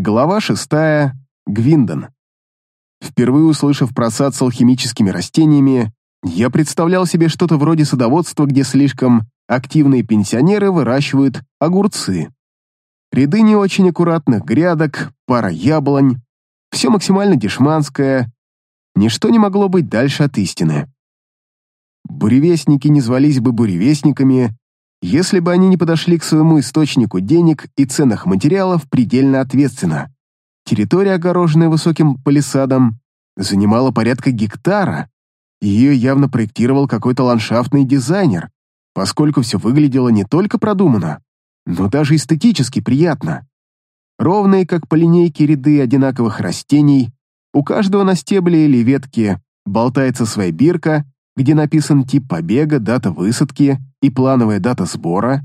Глава шестая. Гвиндон. Впервые услышав про сад с алхимическими растениями, я представлял себе что-то вроде садоводства, где слишком активные пенсионеры выращивают огурцы. Ряды не очень аккуратных грядок, пара яблонь, все максимально дешманское, ничто не могло быть дальше от истины. Буревестники не звались бы буревестниками, если бы они не подошли к своему источнику денег и ценных материалов предельно ответственно. Территория, огороженная высоким палисадом, занимала порядка гектара, ее явно проектировал какой-то ландшафтный дизайнер, поскольку все выглядело не только продуманно, но даже эстетически приятно. Ровные, как по линейке, ряды одинаковых растений, у каждого на стебле или ветке болтается своя бирка, где написан тип побега, дата высадки и плановая дата сбора.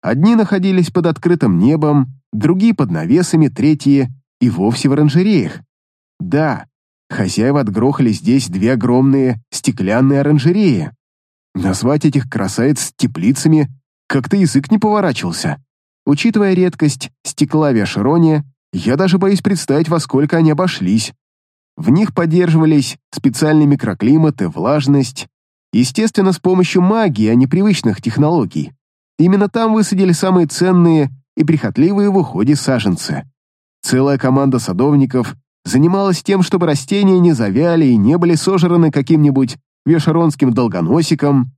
Одни находились под открытым небом, другие под навесами, третьи и вовсе в оранжереях. Да, хозяева отгрохали здесь две огромные стеклянные оранжереи. Назвать этих красавиц теплицами как-то язык не поворачивался. Учитывая редкость стекла в Яшероне, я даже боюсь представить, во сколько они обошлись. В них поддерживались специальные микроклиматы, влажность, естественно, с помощью магии, а не привычных технологий. Именно там высадили самые ценные и прихотливые в уходе саженцы. Целая команда садовников занималась тем, чтобы растения не завяли и не были сожраны каким-нибудь вешеронским долгоносиком.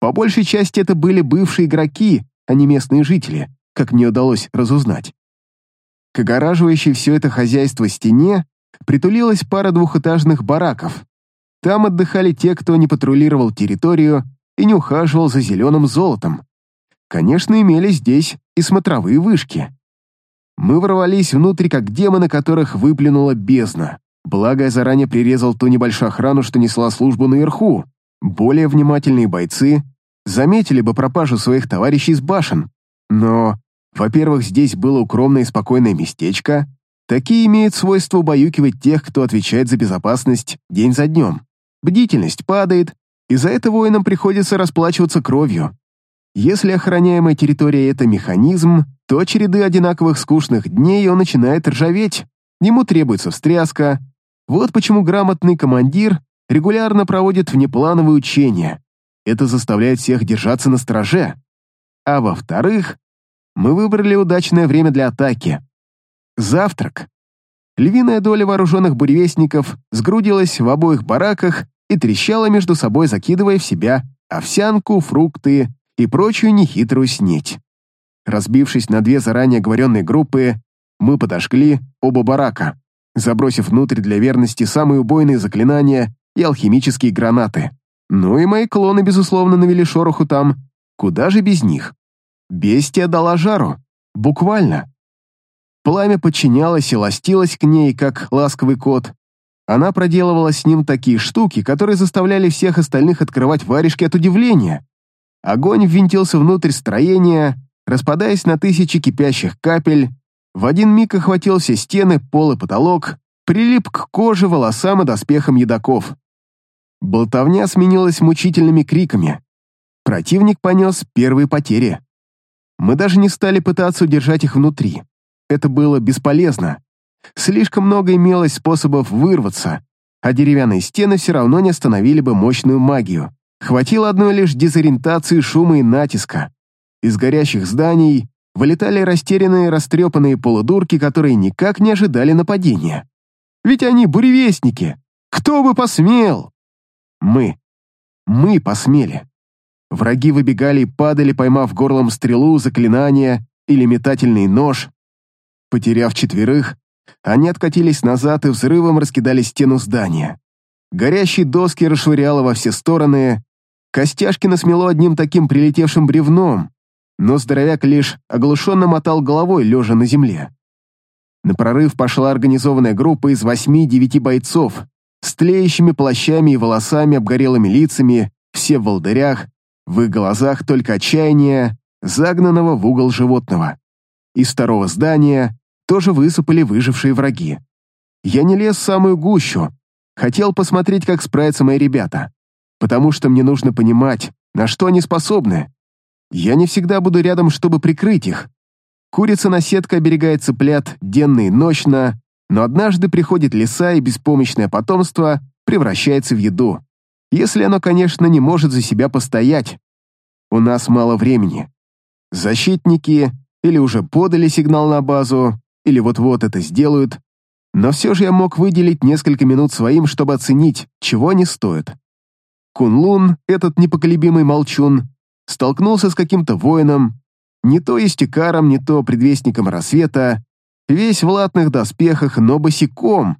По большей части это были бывшие игроки, а не местные жители, как мне удалось разузнать. К огораживающей все это хозяйство стене притулилась пара двухэтажных бараков. Там отдыхали те, кто не патрулировал территорию и не ухаживал за зеленым золотом. Конечно, имели здесь и смотровые вышки. Мы ворвались внутрь, как демоны, которых выплюнула бездна. Благо, я заранее прирезал ту небольшую охрану, что несла службу наверху. Более внимательные бойцы заметили бы пропажу своих товарищей с башен. Но, во-первых, здесь было укромное и спокойное местечко, Такие имеют свойство убаюкивать тех, кто отвечает за безопасность день за днем. Бдительность падает, и за это воинам приходится расплачиваться кровью. Если охраняемая территория — это механизм, то череды одинаковых скучных дней он начинает ржаветь, ему требуется встряска. Вот почему грамотный командир регулярно проводит внеплановые учения. Это заставляет всех держаться на страже. А во-вторых, мы выбрали удачное время для атаки. Завтрак. Львиная доля вооруженных буревестников сгрудилась в обоих бараках и трещала между собой, закидывая в себя овсянку, фрукты и прочую нехитрую снеть. Разбившись на две заранее оговоренные группы, мы подожгли оба барака, забросив внутрь для верности самые убойные заклинания и алхимические гранаты. Ну и мои клоны, безусловно, навели шороху там. Куда же без них? Бестия дала жару. Буквально. Пламя подчинялось и ластилось к ней, как ласковый кот. Она проделывала с ним такие штуки, которые заставляли всех остальных открывать варежки от удивления. Огонь ввинтился внутрь строения, распадаясь на тысячи кипящих капель, в один миг охватил все стены, пол и потолок, прилип к коже, волосам и доспехам едоков. Болтовня сменилась мучительными криками. Противник понес первые потери. Мы даже не стали пытаться удержать их внутри это было бесполезно. Слишком много имелось способов вырваться, а деревянные стены все равно не остановили бы мощную магию. Хватило одной лишь дезориентации, шума и натиска. Из горящих зданий вылетали растерянные, растрепанные полудурки, которые никак не ожидали нападения. Ведь они буревестники. Кто бы посмел? Мы. Мы посмели. Враги выбегали и падали, поймав горлом стрелу, заклинание или метательный нож. Потеряв четверых, они откатились назад и взрывом раскидали стену здания. Горящие доски расшвыряло во все стороны, костяшки насмело одним таким прилетевшим бревном, но здоровяк лишь оглушенно мотал головой, лежа на земле. На прорыв пошла организованная группа из восьми-девяти бойцов с тлеющими плащами и волосами, обгорелыми лицами, все в волдырях, в их глазах только отчаяние загнанного в угол животного. Из второго здания тоже высыпали выжившие враги. Я не лез в самую гущу, хотел посмотреть, как справятся мои ребята, потому что мне нужно понимать, на что они способны. Я не всегда буду рядом, чтобы прикрыть их. Курица-наседка оберегает цыплят денно и ночно, но однажды приходит лиса, и беспомощное потомство превращается в еду. Если оно, конечно, не может за себя постоять. У нас мало времени. Защитники или уже подали сигнал на базу, или вот-вот это сделают, но все же я мог выделить несколько минут своим, чтобы оценить, чего они стоят. Кунлун, этот непоколебимый молчун, столкнулся с каким-то воином, не то истекаром, не то предвестником рассвета, весь в латных доспехах, но босиком.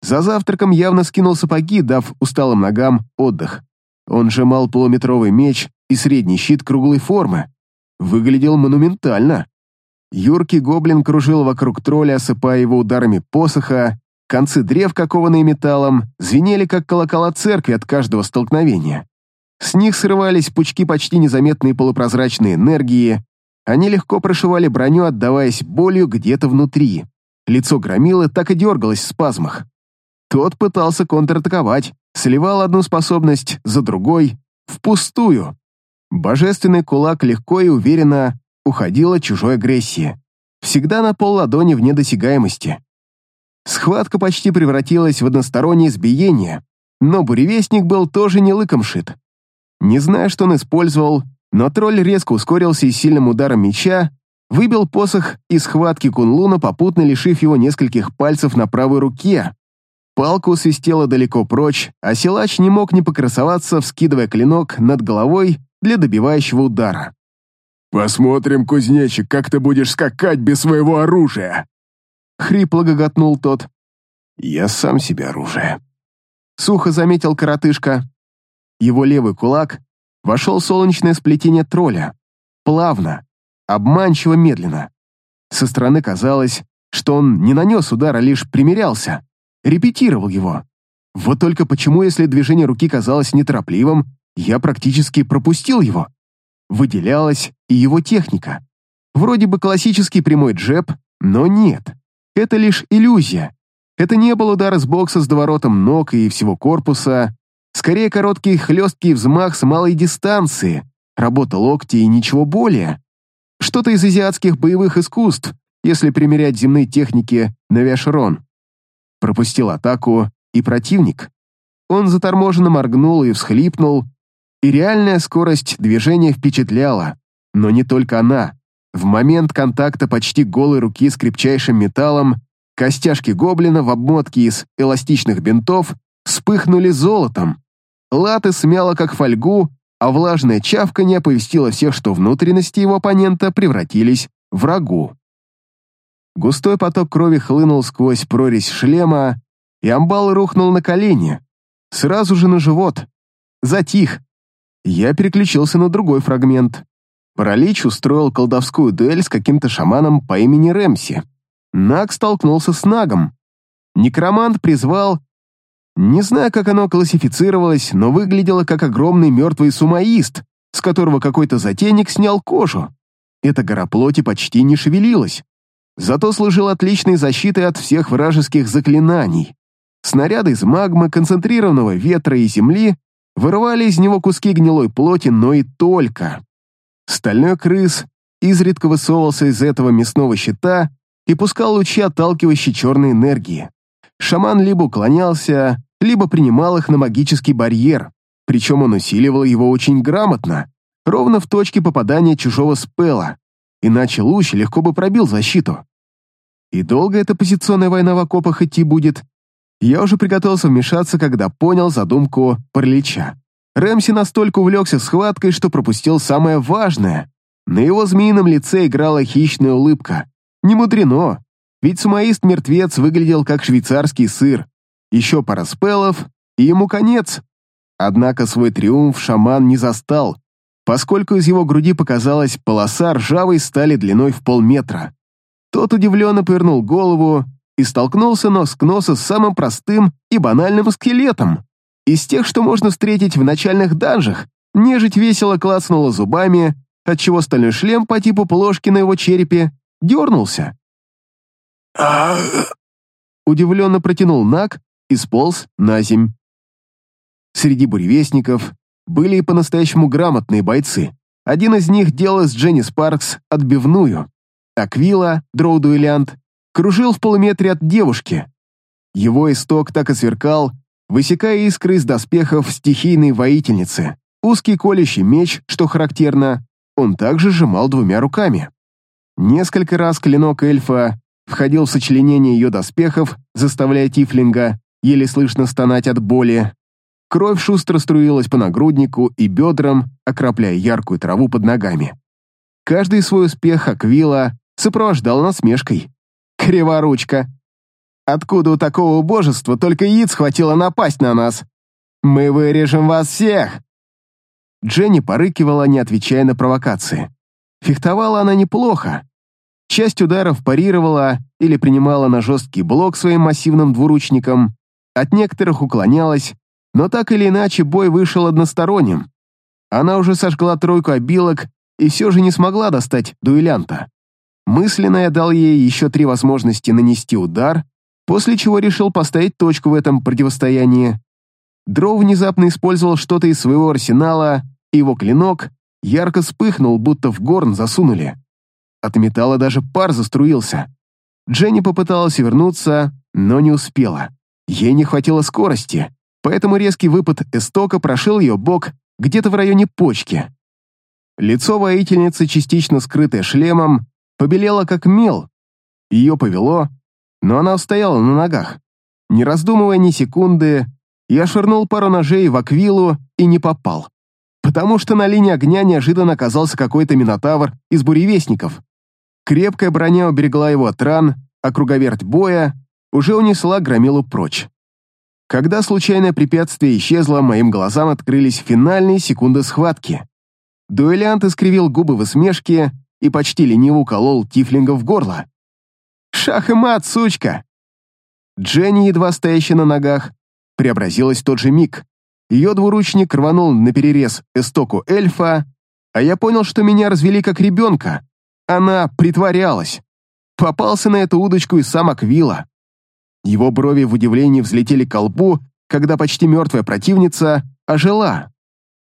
За завтраком явно скинул сапоги, дав усталым ногам отдых. Он сжимал полуметровый меч и средний щит круглой формы. Выглядел монументально. Юркий гоблин кружил вокруг тролля, осыпая его ударами посоха, концы древ, кованные металлом, звенели, как колокола церкви от каждого столкновения. С них срывались пучки почти незаметной полупрозрачной энергии, они легко прошивали броню, отдаваясь болью где-то внутри. Лицо громилы так и дергалось в спазмах. Тот пытался контратаковать, сливал одну способность за другой, впустую. Божественный кулак легко и уверенно уходил от чужой агрессии. Всегда на пол ладони вне досягаемости. Схватка почти превратилась в одностороннее избиение, но буревестник был тоже не лыком шит. Не зная, что он использовал, но тролль резко ускорился и сильным ударом меча выбил посох из схватки Кунлуна, попутно лишив его нескольких пальцев на правой руке. Палка усвистела далеко прочь, а силач не мог не покрасоваться, вскидывая клинок над головой для добивающего удара. «Посмотрим, кузнечик, как ты будешь скакать без своего оружия!» Хрипло гоготнул тот. «Я сам себе оружие», — сухо заметил коротышка. Его левый кулак вошел солнечное сплетение тролля. Плавно, обманчиво медленно. Со стороны казалось, что он не нанес удар, а лишь примерялся, репетировал его. Вот только почему, если движение руки казалось неторопливым, я практически пропустил его? Выделялась и его техника. Вроде бы классический прямой джеб, но нет. Это лишь иллюзия. Это не был удар с бокса с доворотом ног и всего корпуса, Скорее короткий хлесткий взмах с малой дистанции, работа локти и ничего более. Что-то из азиатских боевых искусств, если примерять земные техники на Вяшрон. Пропустил атаку и противник. Он заторможенно моргнул и всхлипнул, и реальная скорость движения впечатляла. Но не только она. В момент контакта почти голой руки с крепчайшим металлом костяшки гоблина в обмотке из эластичных бинтов вспыхнули золотом. Латы смяло как фольгу, а влажное чавканье оповестило всех, что внутренности его оппонента превратились в рагу. Густой поток крови хлынул сквозь прорезь шлема, и амбал рухнул на колени, сразу же на живот. Затих. Я переключился на другой фрагмент. Паралич устроил колдовскую дуэль с каким-то шаманом по имени Рэмси. Наг столкнулся с Нагом. Некромант призвал не знаю, как оно классифицировалось, но выглядело как огромный мертвый сумаист, с которого какой-то затейник снял кожу. Эта гора плоти почти не шевелилась. Зато служил отличной защитой от всех вражеских заклинаний. Снаряды из магмы, концентрированного ветра и земли вырывали из него куски гнилой плоти, но и только. Стальной крыс изредка высовывался из этого мясного щита и пускал лучи отталкивающей черной энергии. Шаман либо уклонялся, либо принимал их на магический барьер, причем он усиливал его очень грамотно, ровно в точке попадания чужого спела, иначе луч легко бы пробил защиту. И долго эта позиционная война в окопах идти будет? Я уже приготовился вмешаться, когда понял задумку паралича. Рэмси настолько увлекся схваткой, что пропустил самое важное. На его змеином лице играла хищная улыбка. Не мудрено, ведь сумаист-мертвец выглядел как швейцарский сыр, еще пара спелов, и ему конец. Однако свой триумф шаман не застал, поскольку из его груди показалась полоса ржавой стали длиной в полметра. Тот удивленно повернул голову и столкнулся нос к носу с самым простым и банальным скелетом. Из тех, что можно встретить в начальных данжах, нежить весело клацнула зубами, отчего стальной шлем по типу плошки на его черепе дернулся. Удивленно протянул Нак, и сполз на земь. Среди буревестников были и по-настоящему грамотные бойцы. Один из них делал с Дженни Спаркс отбивную. Аквила, дроу-дуэлянт, кружил в полуметре от девушки. Его исток так и сверкал, высекая искры из доспехов стихийной воительницы. Узкий колющий меч, что характерно, он также сжимал двумя руками. Несколько раз клинок эльфа входил в сочленение ее доспехов, заставляя Тифлинга еле слышно стонать от боли. Кровь шустро струилась по нагруднику и бедрам, окропляя яркую траву под ногами. Каждый свой успех Аквила сопровождал насмешкой. «Криворучка! Откуда у такого божества только яиц хватило напасть на нас? Мы вырежем вас всех!» Дженни порыкивала, не отвечая на провокации. Фехтовала она неплохо. Часть ударов парировала или принимала на жесткий блок своим массивным двуручником, от некоторых уклонялась, но так или иначе бой вышел односторонним. Она уже сожгла тройку обилок и все же не смогла достать дуэлянта. Мысленно я дал ей еще три возможности нанести удар, после чего решил поставить точку в этом противостоянии. Дроу внезапно использовал что-то из своего арсенала, и его клинок ярко вспыхнул, будто в горн засунули. От металла даже пар заструился. Дженни попыталась вернуться, но не успела. Ей не хватило скорости, поэтому резкий выпад эстока прошил ее бок где-то в районе почки. Лицо воительницы, частично скрытое шлемом, побелело как мел. Ее повело, но она устояла на ногах. Не раздумывая ни секунды, я швырнул пару ножей в аквилу и не попал. Потому что на линии огня неожиданно оказался какой-то минотавр из буревестников. Крепкая броня уберегла его от ран, а круговерть боя уже унесла громилу прочь. Когда случайное препятствие исчезло, моим глазам открылись финальные секунды схватки. Дуэлянт искривил губы в усмешке и почти лениво уколол Тифлинга в горло. «Шах и мат, сучка!» Дженни, едва стоящая на ногах, преобразилась в тот же миг. Ее двуручник рванул на перерез эстоку эльфа, а я понял, что меня развели как ребенка. Она притворялась. Попался на эту удочку и сам Аквила. Его брови в удивлении взлетели к колбу, когда почти мертвая противница ожила.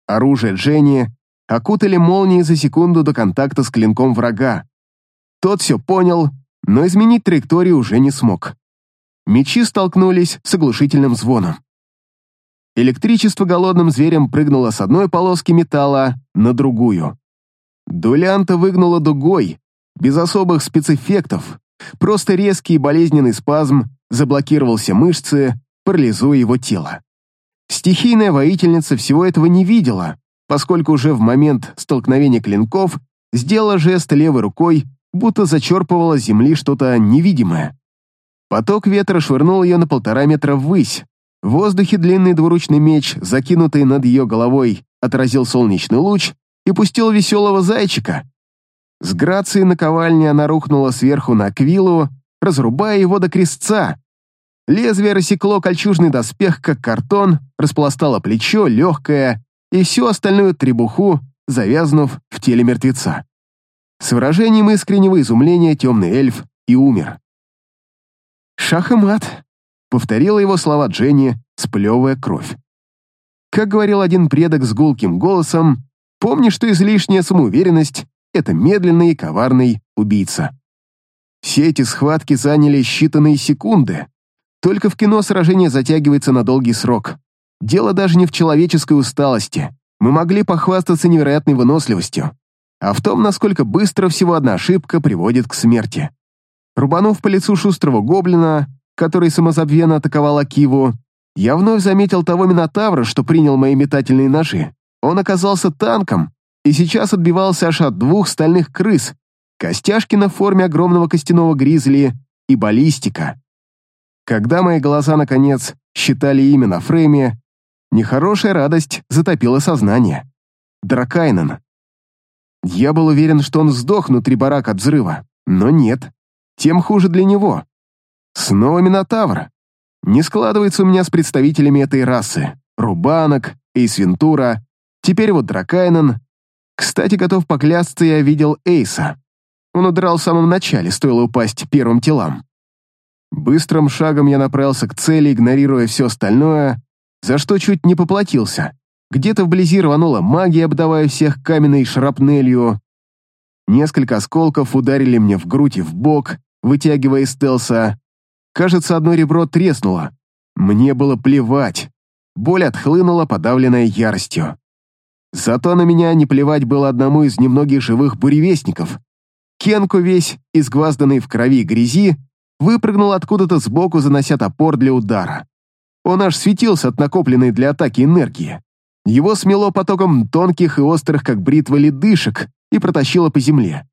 Оружие Дженни окутали молнии за секунду до контакта с клинком врага. Тот все понял, но изменить траекторию уже не смог. Мечи столкнулись с оглушительным звоном. Электричество голодным зверем прыгнуло с одной полоски металла на другую. Дулянта выгнула дугой, без особых спецэффектов, просто резкий болезненный спазм заблокировал все мышцы, парализуя его тело. Стихийная воительница всего этого не видела, поскольку уже в момент столкновения клинков сделала жест левой рукой, будто зачерпывала с земли что-то невидимое. Поток ветра швырнул ее на полтора метра ввысь. В воздухе длинный двуручный меч, закинутый над ее головой, отразил солнечный луч и пустил веселого зайчика. С грацией наковальни она рухнула сверху на Аквилу, разрубая его до крестца. Лезвие рассекло кольчужный доспех, как картон, распластало плечо, легкое, и всю остальную требуху, завязнув в теле мертвеца. С выражением искреннего изумления темный эльф и умер. «Шах и мат», — повторила его слова Дженни, сплевывая кровь. Как говорил один предок с гулким голосом, помни, что излишняя самоуверенность — это медленный и коварный убийца. Все эти схватки заняли считанные секунды. Только в кино сражение затягивается на долгий срок. Дело даже не в человеческой усталости. Мы могли похвастаться невероятной выносливостью, а в том, насколько быстро всего одна ошибка приводит к смерти. Рубанув по лицу шустрого гоблина, который самозабвенно атаковал Акиву, я вновь заметил того Минотавра, что принял мои метательные ножи. Он оказался танком и сейчас отбивался аж от двух стальных крыс, костяшки на форме огромного костяного гризли и баллистика. Когда мои глаза, наконец, считали имя на фрейме, Нехорошая радость затопила сознание. Дракайнен. Я был уверен, что он сдох внутри барака от взрыва, но нет. Тем хуже для него. Снова Минотавр. Не складывается у меня с представителями этой расы. Рубанок, Эйс Вентура, теперь вот Дракайнен. Кстати, готов поклясться, я видел Эйса. Он удрал в самом начале, стоило упасть первым телам. Быстрым шагом я направился к цели, игнорируя все остальное, за что чуть не поплатился. Где-то вблизи рванула магия, обдавая всех каменной шрапнелью. Несколько осколков ударили мне в грудь и в бок, вытягивая из стелса. Кажется, одно ребро треснуло. Мне было плевать. Боль отхлынула, подавленная яростью. Зато на меня не плевать было одному из немногих живых буревестников. Кенку весь, изгвазданный в крови и грязи, выпрыгнул откуда-то сбоку, занося топор для удара. Он аж светился от накопленной для атаки энергии. Его смело потоком тонких и острых, как бритвы ледышек, и протащило по земле.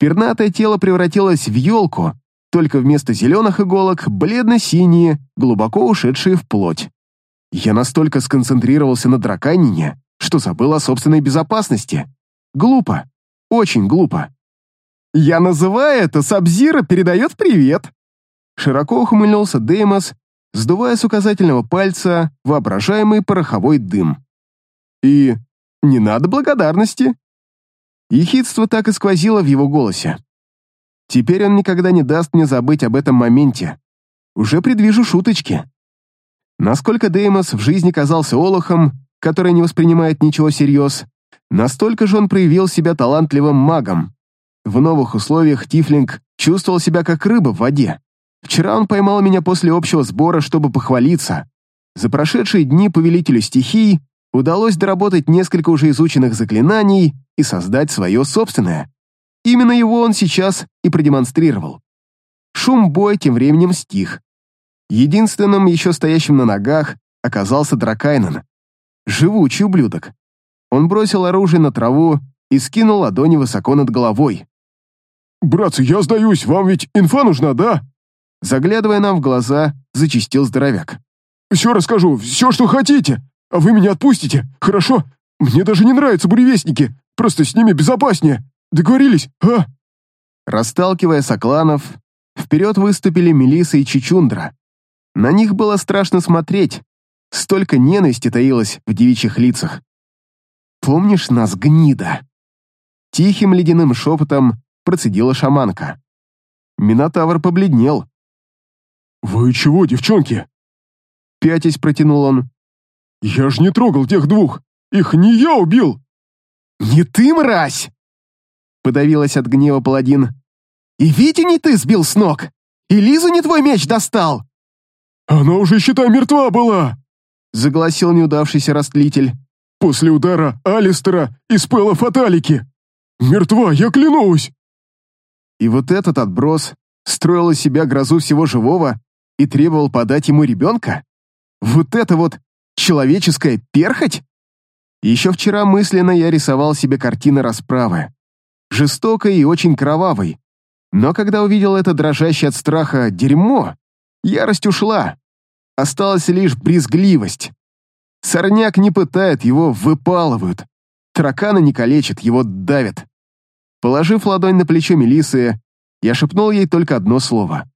Пернатое тело превратилось в елку, только вместо зеленых иголок бледно-синие, глубоко ушедшие в плоть. Я настолько сконцентрировался на драканине, что забыл о собственной безопасности. Глупо. Очень глупо. «Я называю это Сабзира передает привет!» Широко ухмыльнулся Деймос, сдувая с указательного пальца воображаемый пороховой дым. «И не надо благодарности!» Ехидство так и сквозило в его голосе. Теперь он никогда не даст мне забыть об этом моменте. Уже предвижу шуточки. Насколько Деймос в жизни казался олухом, который не воспринимает ничего всерьез, настолько же он проявил себя талантливым магом. В новых условиях Тифлинг чувствовал себя как рыба в воде. Вчера он поймал меня после общего сбора, чтобы похвалиться. За прошедшие дни повелителю стихий удалось доработать несколько уже изученных заклинаний и создать свое собственное. Именно его он сейчас и продемонстрировал. Шум боя тем временем стих. Единственным еще стоящим на ногах оказался Дракайнен. Живучий ублюдок. Он бросил оружие на траву и скинул ладони высоко над головой. «Братцы, я сдаюсь, вам ведь инфа нужна, да?» Заглядывая нам в глаза, зачистил здоровяк. «Все расскажу, все, что хотите, а вы меня отпустите, хорошо? Мне даже не нравятся буревестники, просто с ними безопаснее. Договорились, а?» Расталкивая сокланов, вперед выступили Мелиса и Чичундра. На них было страшно смотреть, столько ненависти таилось в девичьих лицах. «Помнишь нас, гнида?» Тихим ледяным шепотом процедила шаманка. Минотавр побледнел. «Вы чего, девчонки?» Пятясь протянул он. «Я ж не трогал тех двух! Их не я убил!» «Не ты, мразь!» Подавилась от гнева паладин. «И Витю не ты сбил с ног! И Лизу не твой меч достал!» «Она уже, считай, мертва была!» Загласил неудавшийся растлитель. «После удара Алистера и спела фаталики! Мертва, я клянусь!» И вот этот отброс строил из себя грозу всего живого и требовал подать ему ребенка? Вот это вот человеческая перхоть? Еще вчера мысленно я рисовал себе картины расправы. Жестокой и очень кровавой. Но когда увидел это дрожащее от страха дерьмо, ярость ушла. Осталась лишь брезгливость. Сорняк не пытает, его выпалывают. Тараканы не калечат, его давят. Положив ладонь на плечо Мелисы, я шепнул ей только одно слово.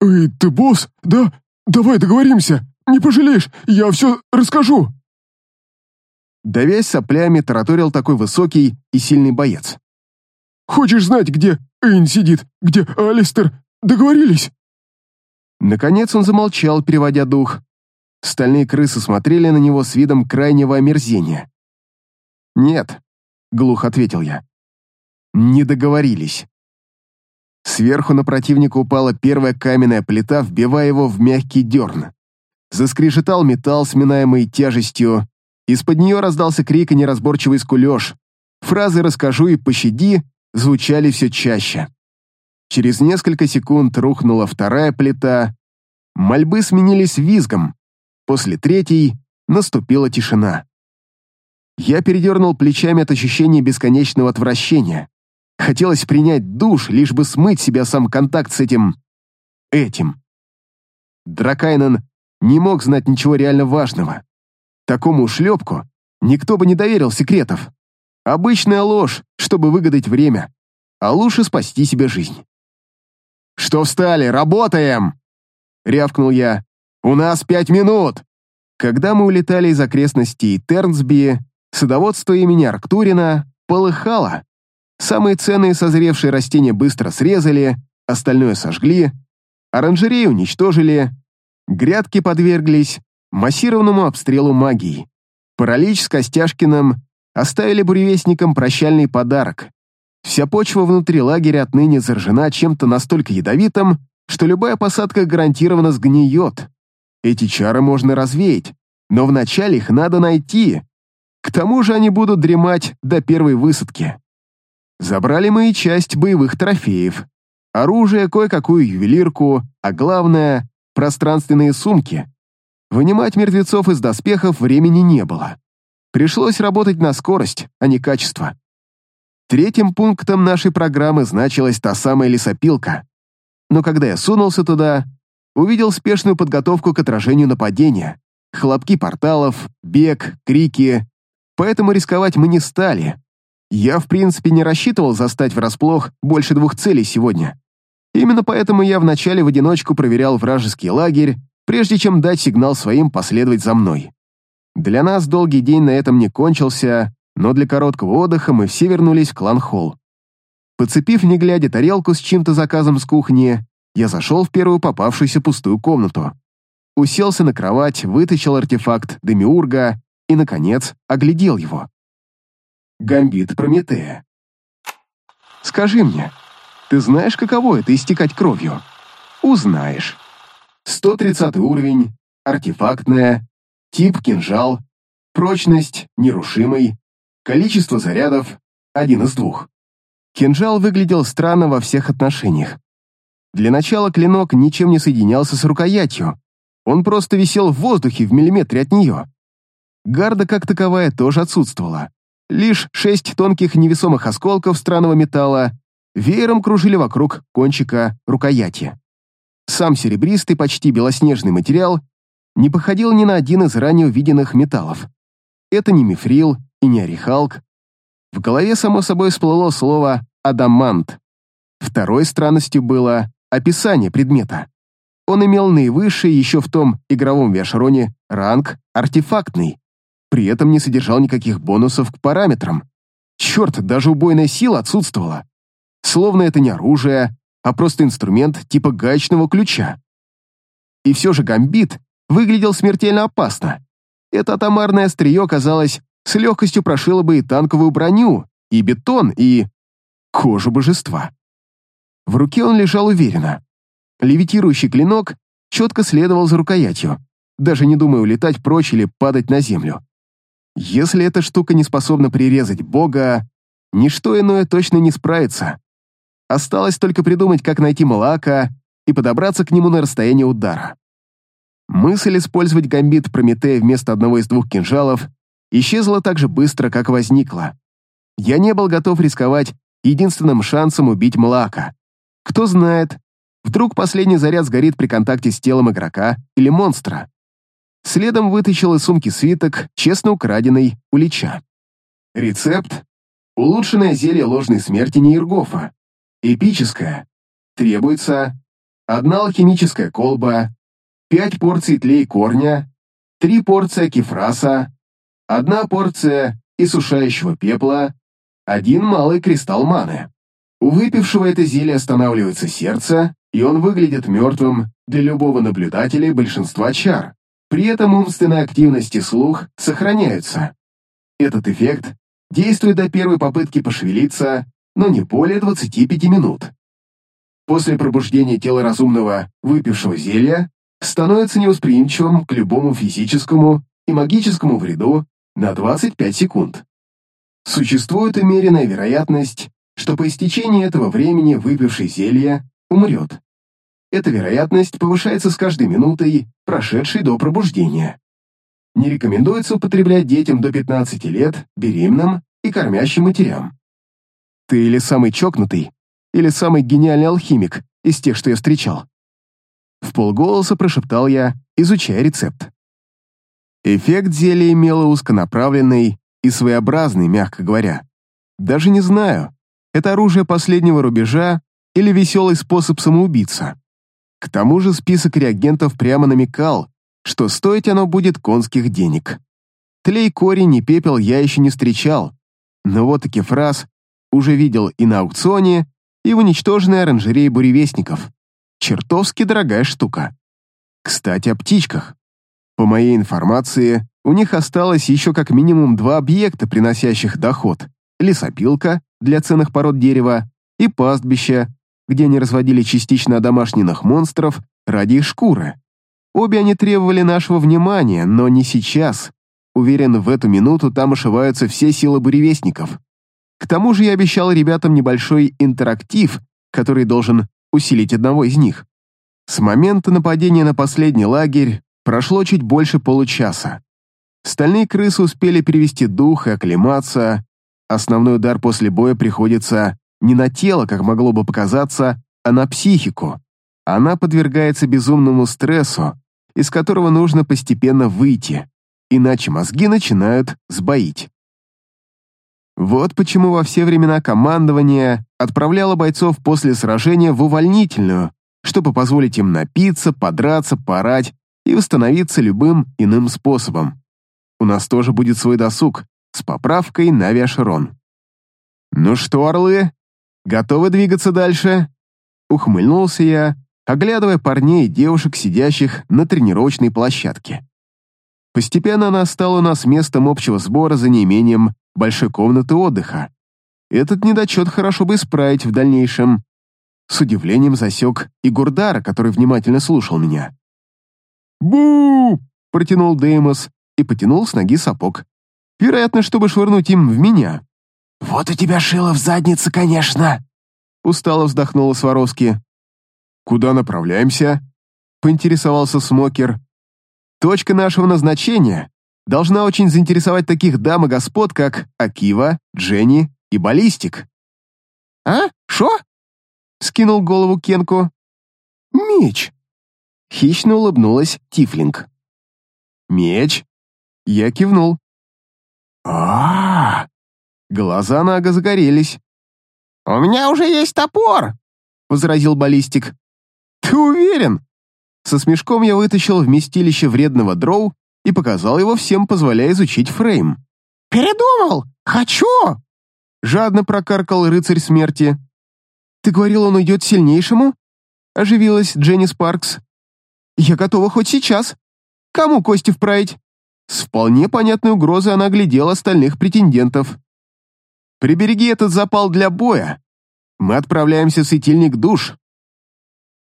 «Эй, ты босс, да? Давай договоримся, не пожалеешь, я все расскажу!» Давясь соплями, тараторил такой высокий и сильный боец. «Хочешь знать, где Эйн сидит, где Алистер? Договорились?» Наконец он замолчал, переводя дух. Стальные крысы смотрели на него с видом крайнего омерзения. «Нет», — глухо ответил я. «Не договорились». Сверху на противника упала первая каменная плита, вбивая его в мягкий дерн. Заскрежетал металл, сминаемый тяжестью. Из-под нее раздался крик и неразборчивый скулеж. Фразы «расскажу» и «пощади» звучали все чаще. Через несколько секунд рухнула вторая плита. Мольбы сменились визгом. После третьей наступила тишина. Я передернул плечами от ощущения бесконечного отвращения. Хотелось принять душ, лишь бы смыть себя сам контакт с этим... этим. Дракайнен не мог знать ничего реально важного. Такому шлепку никто бы не доверил секретов. Обычная ложь, чтобы выгадать время, а лучше спасти себе жизнь. «Что встали? Работаем!» — рявкнул я. «У нас пять минут!» Когда мы улетали из окрестностей Тернсби, садоводство имени Арктурина полыхало. Самые ценные созревшие растения быстро срезали, остальное сожгли, оранжереи уничтожили, грядки подверглись массированному обстрелу магии. Паралич с Костяшкиным оставили буревестникам прощальный подарок Вся почва внутри лагеря отныне заражена чем-то настолько ядовитым, что любая посадка гарантированно сгниет. Эти чары можно развеять, но вначале их надо найти. К тому же они будут дремать до первой высадки. Забрали мы и часть боевых трофеев. Оружие, кое-какую ювелирку, а главное — пространственные сумки. Вынимать мертвецов из доспехов времени не было. Пришлось работать на скорость, а не качество. Третьим пунктом нашей программы значилась та самая лесопилка. Но когда я сунулся туда, увидел спешную подготовку к отражению нападения, хлопки порталов, бег, крики. Поэтому рисковать мы не стали. Я, в принципе, не рассчитывал застать врасплох больше двух целей сегодня. Именно поэтому я вначале в одиночку проверял вражеский лагерь, прежде чем дать сигнал своим последовать за мной. Для нас долгий день на этом не кончился, но для короткого отдыха мы все вернулись в клан-холл. Подцепив, не глядя, тарелку с чем-то заказом с кухни, я зашел в первую попавшуюся пустую комнату. Уселся на кровать, вытащил артефакт Демиурга и, наконец, оглядел его. Гамбит Прометея. «Скажи мне, ты знаешь, каково это истекать кровью?» «Узнаешь». 130 уровень, артефактная, тип кинжал, прочность нерушимый, Количество зарядов — один из двух. Кинжал выглядел странно во всех отношениях. Для начала клинок ничем не соединялся с рукоятью. Он просто висел в воздухе в миллиметре от нее. Гарда как таковая тоже отсутствовала. Лишь шесть тонких невесомых осколков странного металла веером кружили вокруг кончика рукояти. Сам серебристый, почти белоснежный материал не походил ни на один из ранее увиденных металлов. Это не мифрил, и не орехалк. В голове, само собой, всплыло слово «адамант». Второй странностью было описание предмета. Он имел наивысший еще в том игровом виашроне ранг артефактный, при этом не содержал никаких бонусов к параметрам. Черт, даже убойная сила отсутствовала. Словно это не оружие, а просто инструмент типа гаечного ключа. И все же гамбит выглядел смертельно опасно. Это атомарное острие казалось с легкостью прошила бы и танковую броню, и бетон, и... кожу божества. В руке он лежал уверенно. Левитирующий клинок четко следовал за рукоятью, даже не думая улетать прочь или падать на землю. Если эта штука не способна прирезать бога, ничто иное точно не справится. Осталось только придумать, как найти Малака и подобраться к нему на расстояние удара. Мысль использовать гамбит Прометея вместо одного из двух кинжалов исчезла так же быстро, как возникла. Я не был готов рисковать единственным шансом убить Млака. Кто знает, вдруг последний заряд сгорит при контакте с телом игрока или монстра. Следом вытащил из сумки свиток, честно украденный у Лича. Рецепт — улучшенное зелье ложной смерти Нейргофа. Эпическое. Требуется одна алхимическая колба, пять порций тлей корня, три порции кефраса, одна порция иссушающего пепла, один малый кристалл маны. У выпившего это зелье останавливается сердце, и он выглядит мертвым для любого наблюдателя и большинства чар. При этом умственная активность и слух сохраняются. Этот эффект действует до первой попытки пошевелиться, но не более 25 минут. После пробуждения тела разумного, выпившего зелья, становится невосприимчивым к любому физическому и магическому вреду на 25 секунд. Существует умеренная вероятность, что по истечении этого времени выпивший зелье умрет. Эта вероятность повышается с каждой минутой, прошедшей до пробуждения. Не рекомендуется употреблять детям до 15 лет, беременным и кормящим матерям. Ты или самый чокнутый, или самый гениальный алхимик из тех, что я встречал. В полголоса прошептал я, изучая рецепт. Эффект зелья имело узконаправленный и своеобразный, мягко говоря. Даже не знаю, это оружие последнего рубежа или веселый способ самоубийца. К тому же список реагентов прямо намекал, что стоить оно будет конских денег. Тлей корень и пепел я еще не встречал, но вот таки фраз уже видел и на аукционе, и в уничтоженной оранжерее буревестников. Чертовски дорогая штука. Кстати, о птичках. По моей информации, у них осталось еще как минимум два объекта, приносящих доход. лесопилка для ценных пород дерева и пастбище, где они разводили частично одомашненных монстров ради их шкуры. Обе они требовали нашего внимания, но не сейчас. Уверен, в эту минуту там ошиваются все силы буревестников. К тому же я обещал ребятам небольшой интерактив, который должен усилить одного из них. С момента нападения на последний лагерь прошло чуть больше получаса. Стальные крысы успели перевести дух и оклематься. Основной удар после боя приходится не на тело, как могло бы показаться, а на психику. Она подвергается безумному стрессу, из которого нужно постепенно выйти, иначе мозги начинают сбоить. Вот почему во все времена командование отправляло бойцов после сражения в увольнительную, чтобы позволить им напиться, подраться, порать и восстановиться любым иным способом. У нас тоже будет свой досуг с поправкой на авиашерон. «Ну что, орлы, готовы двигаться дальше?» Ухмыльнулся я, оглядывая парней и девушек, сидящих на тренировочной площадке. Постепенно она стала у нас местом общего сбора за неимением большой комнаты отдыха. Этот недочет хорошо бы исправить в дальнейшем. С удивлением засек и Гурдара, который внимательно слушал меня. бу протянул Деймос и потянул с ноги сапог. Вероятно, чтобы швырнуть им в меня. «Вот у тебя шило в заднице, конечно!» Устало вздохнула Сваровски. «Куда направляемся?» — поинтересовался Смокер. «Точка нашего назначения должна очень заинтересовать таких дам и господ, как Акива, Дженни и Баллистик. «А? Шо?» — скинул голову Кенку. «Меч!» — хищно улыбнулась Тифлинг. «Меч?» — я кивнул. а, -а, Глаза Нага загорелись. «У меня уже есть топор!» — возразил Баллистик. «Ты уверен?» Со смешком я вытащил вместилище вредного дроу и показал его всем, позволяя изучить фрейм. «Передумал! Хочу!» Жадно прокаркал рыцарь смерти. «Ты говорил, он уйдет сильнейшему?» Оживилась Дженни Спаркс. «Я готова хоть сейчас. Кому кости вправить?» С вполне понятной угрозой она глядела остальных претендентов. «Прибереги этот запал для боя. Мы отправляемся в светильник душ».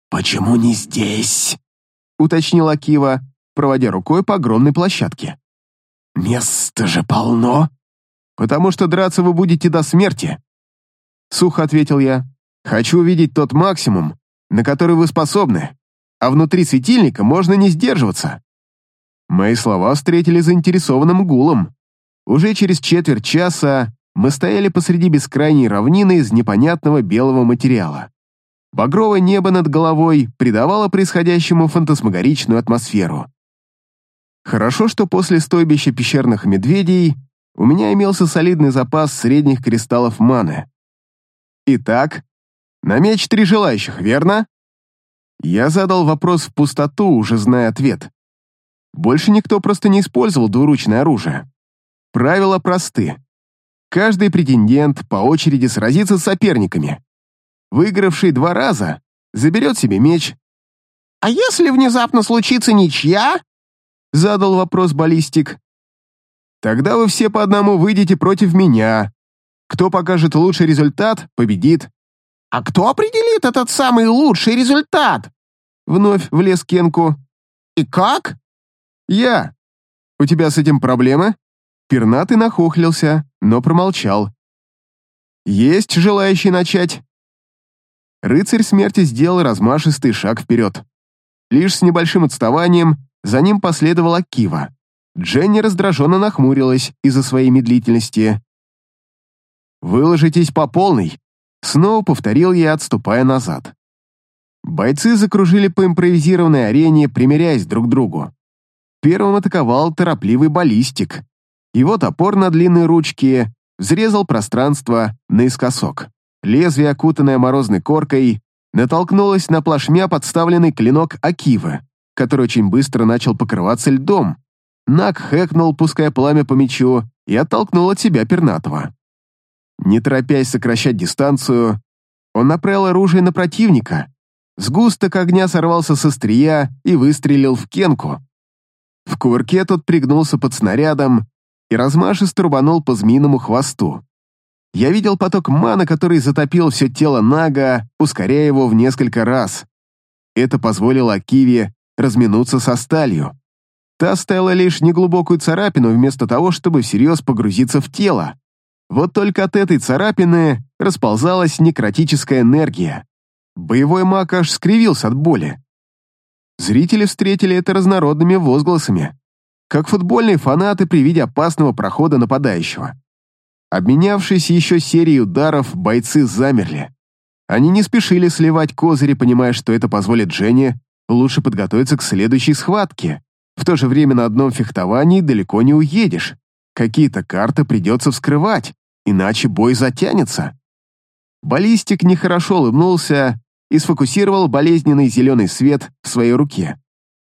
«Почему не здесь?» — уточнила Кива проводя рукой по огромной площадке. «Места же полно!» «Потому что драться вы будете до смерти!» Сухо ответил я. «Хочу увидеть тот максимум, на который вы способны, а внутри светильника можно не сдерживаться». Мои слова встретили заинтересованным гулом. Уже через четверть часа мы стояли посреди бескрайней равнины из непонятного белого материала. Багровое небо над головой придавало происходящему фантасмагоричную атмосферу. Хорошо, что после стойбища пещерных медведей у меня имелся солидный запас средних кристаллов маны. Итак, на меч три желающих, верно? Я задал вопрос в пустоту, уже зная ответ. Больше никто просто не использовал двуручное оружие. Правила просты. Каждый претендент по очереди сразится с соперниками. Выигравший два раза заберет себе меч. «А если внезапно случится ничья?» Задал вопрос баллистик. Тогда вы все по одному выйдете против меня. Кто покажет лучший результат, победит. А кто определит этот самый лучший результат? Вновь влез Кенку. И как? Я. У тебя с этим проблемы? Пернатый нахохлился, но промолчал. Есть желающий начать? Рыцарь смерти сделал размашистый шаг вперед. Лишь с небольшим отставанием за ним последовала Кива. Дженни раздраженно нахмурилась из-за своей медлительности. «Выложитесь по полной», — снова повторил я, отступая назад. Бойцы закружили по импровизированной арене, примеряясь друг к другу. Первым атаковал торопливый баллистик. Его топор на длинной ручке взрезал пространство наискосок. Лезвие, окутанное морозной коркой, натолкнулось на плашмя подставленный клинок Акивы который очень быстро начал покрываться льдом. Нак хэкнул, пуская пламя по мечу, и оттолкнул от себя пернатого. Не торопясь сокращать дистанцию, он направил оружие на противника. Сгусток огня сорвался со стрия и выстрелил в Кенку. В кувырке тот пригнулся под снарядом и размашисто рубанул по змеиному хвосту. Я видел поток маны, который затопил все тело Нага, ускоряя его в несколько раз. Это позволило Акиве разминуться со сталью. Та оставила лишь неглубокую царапину вместо того, чтобы всерьез погрузиться в тело. Вот только от этой царапины расползалась некротическая энергия. Боевой маг аж скривился от боли. Зрители встретили это разнородными возгласами, как футбольные фанаты при виде опасного прохода нападающего. Обменявшись еще серией ударов, бойцы замерли. Они не спешили сливать козыри, понимая, что это позволит Жене лучше подготовиться к следующей схватке. В то же время на одном фехтовании далеко не уедешь. Какие-то карты придется вскрывать, иначе бой затянется. Баллистик нехорошо улыбнулся и сфокусировал болезненный зеленый свет в своей руке.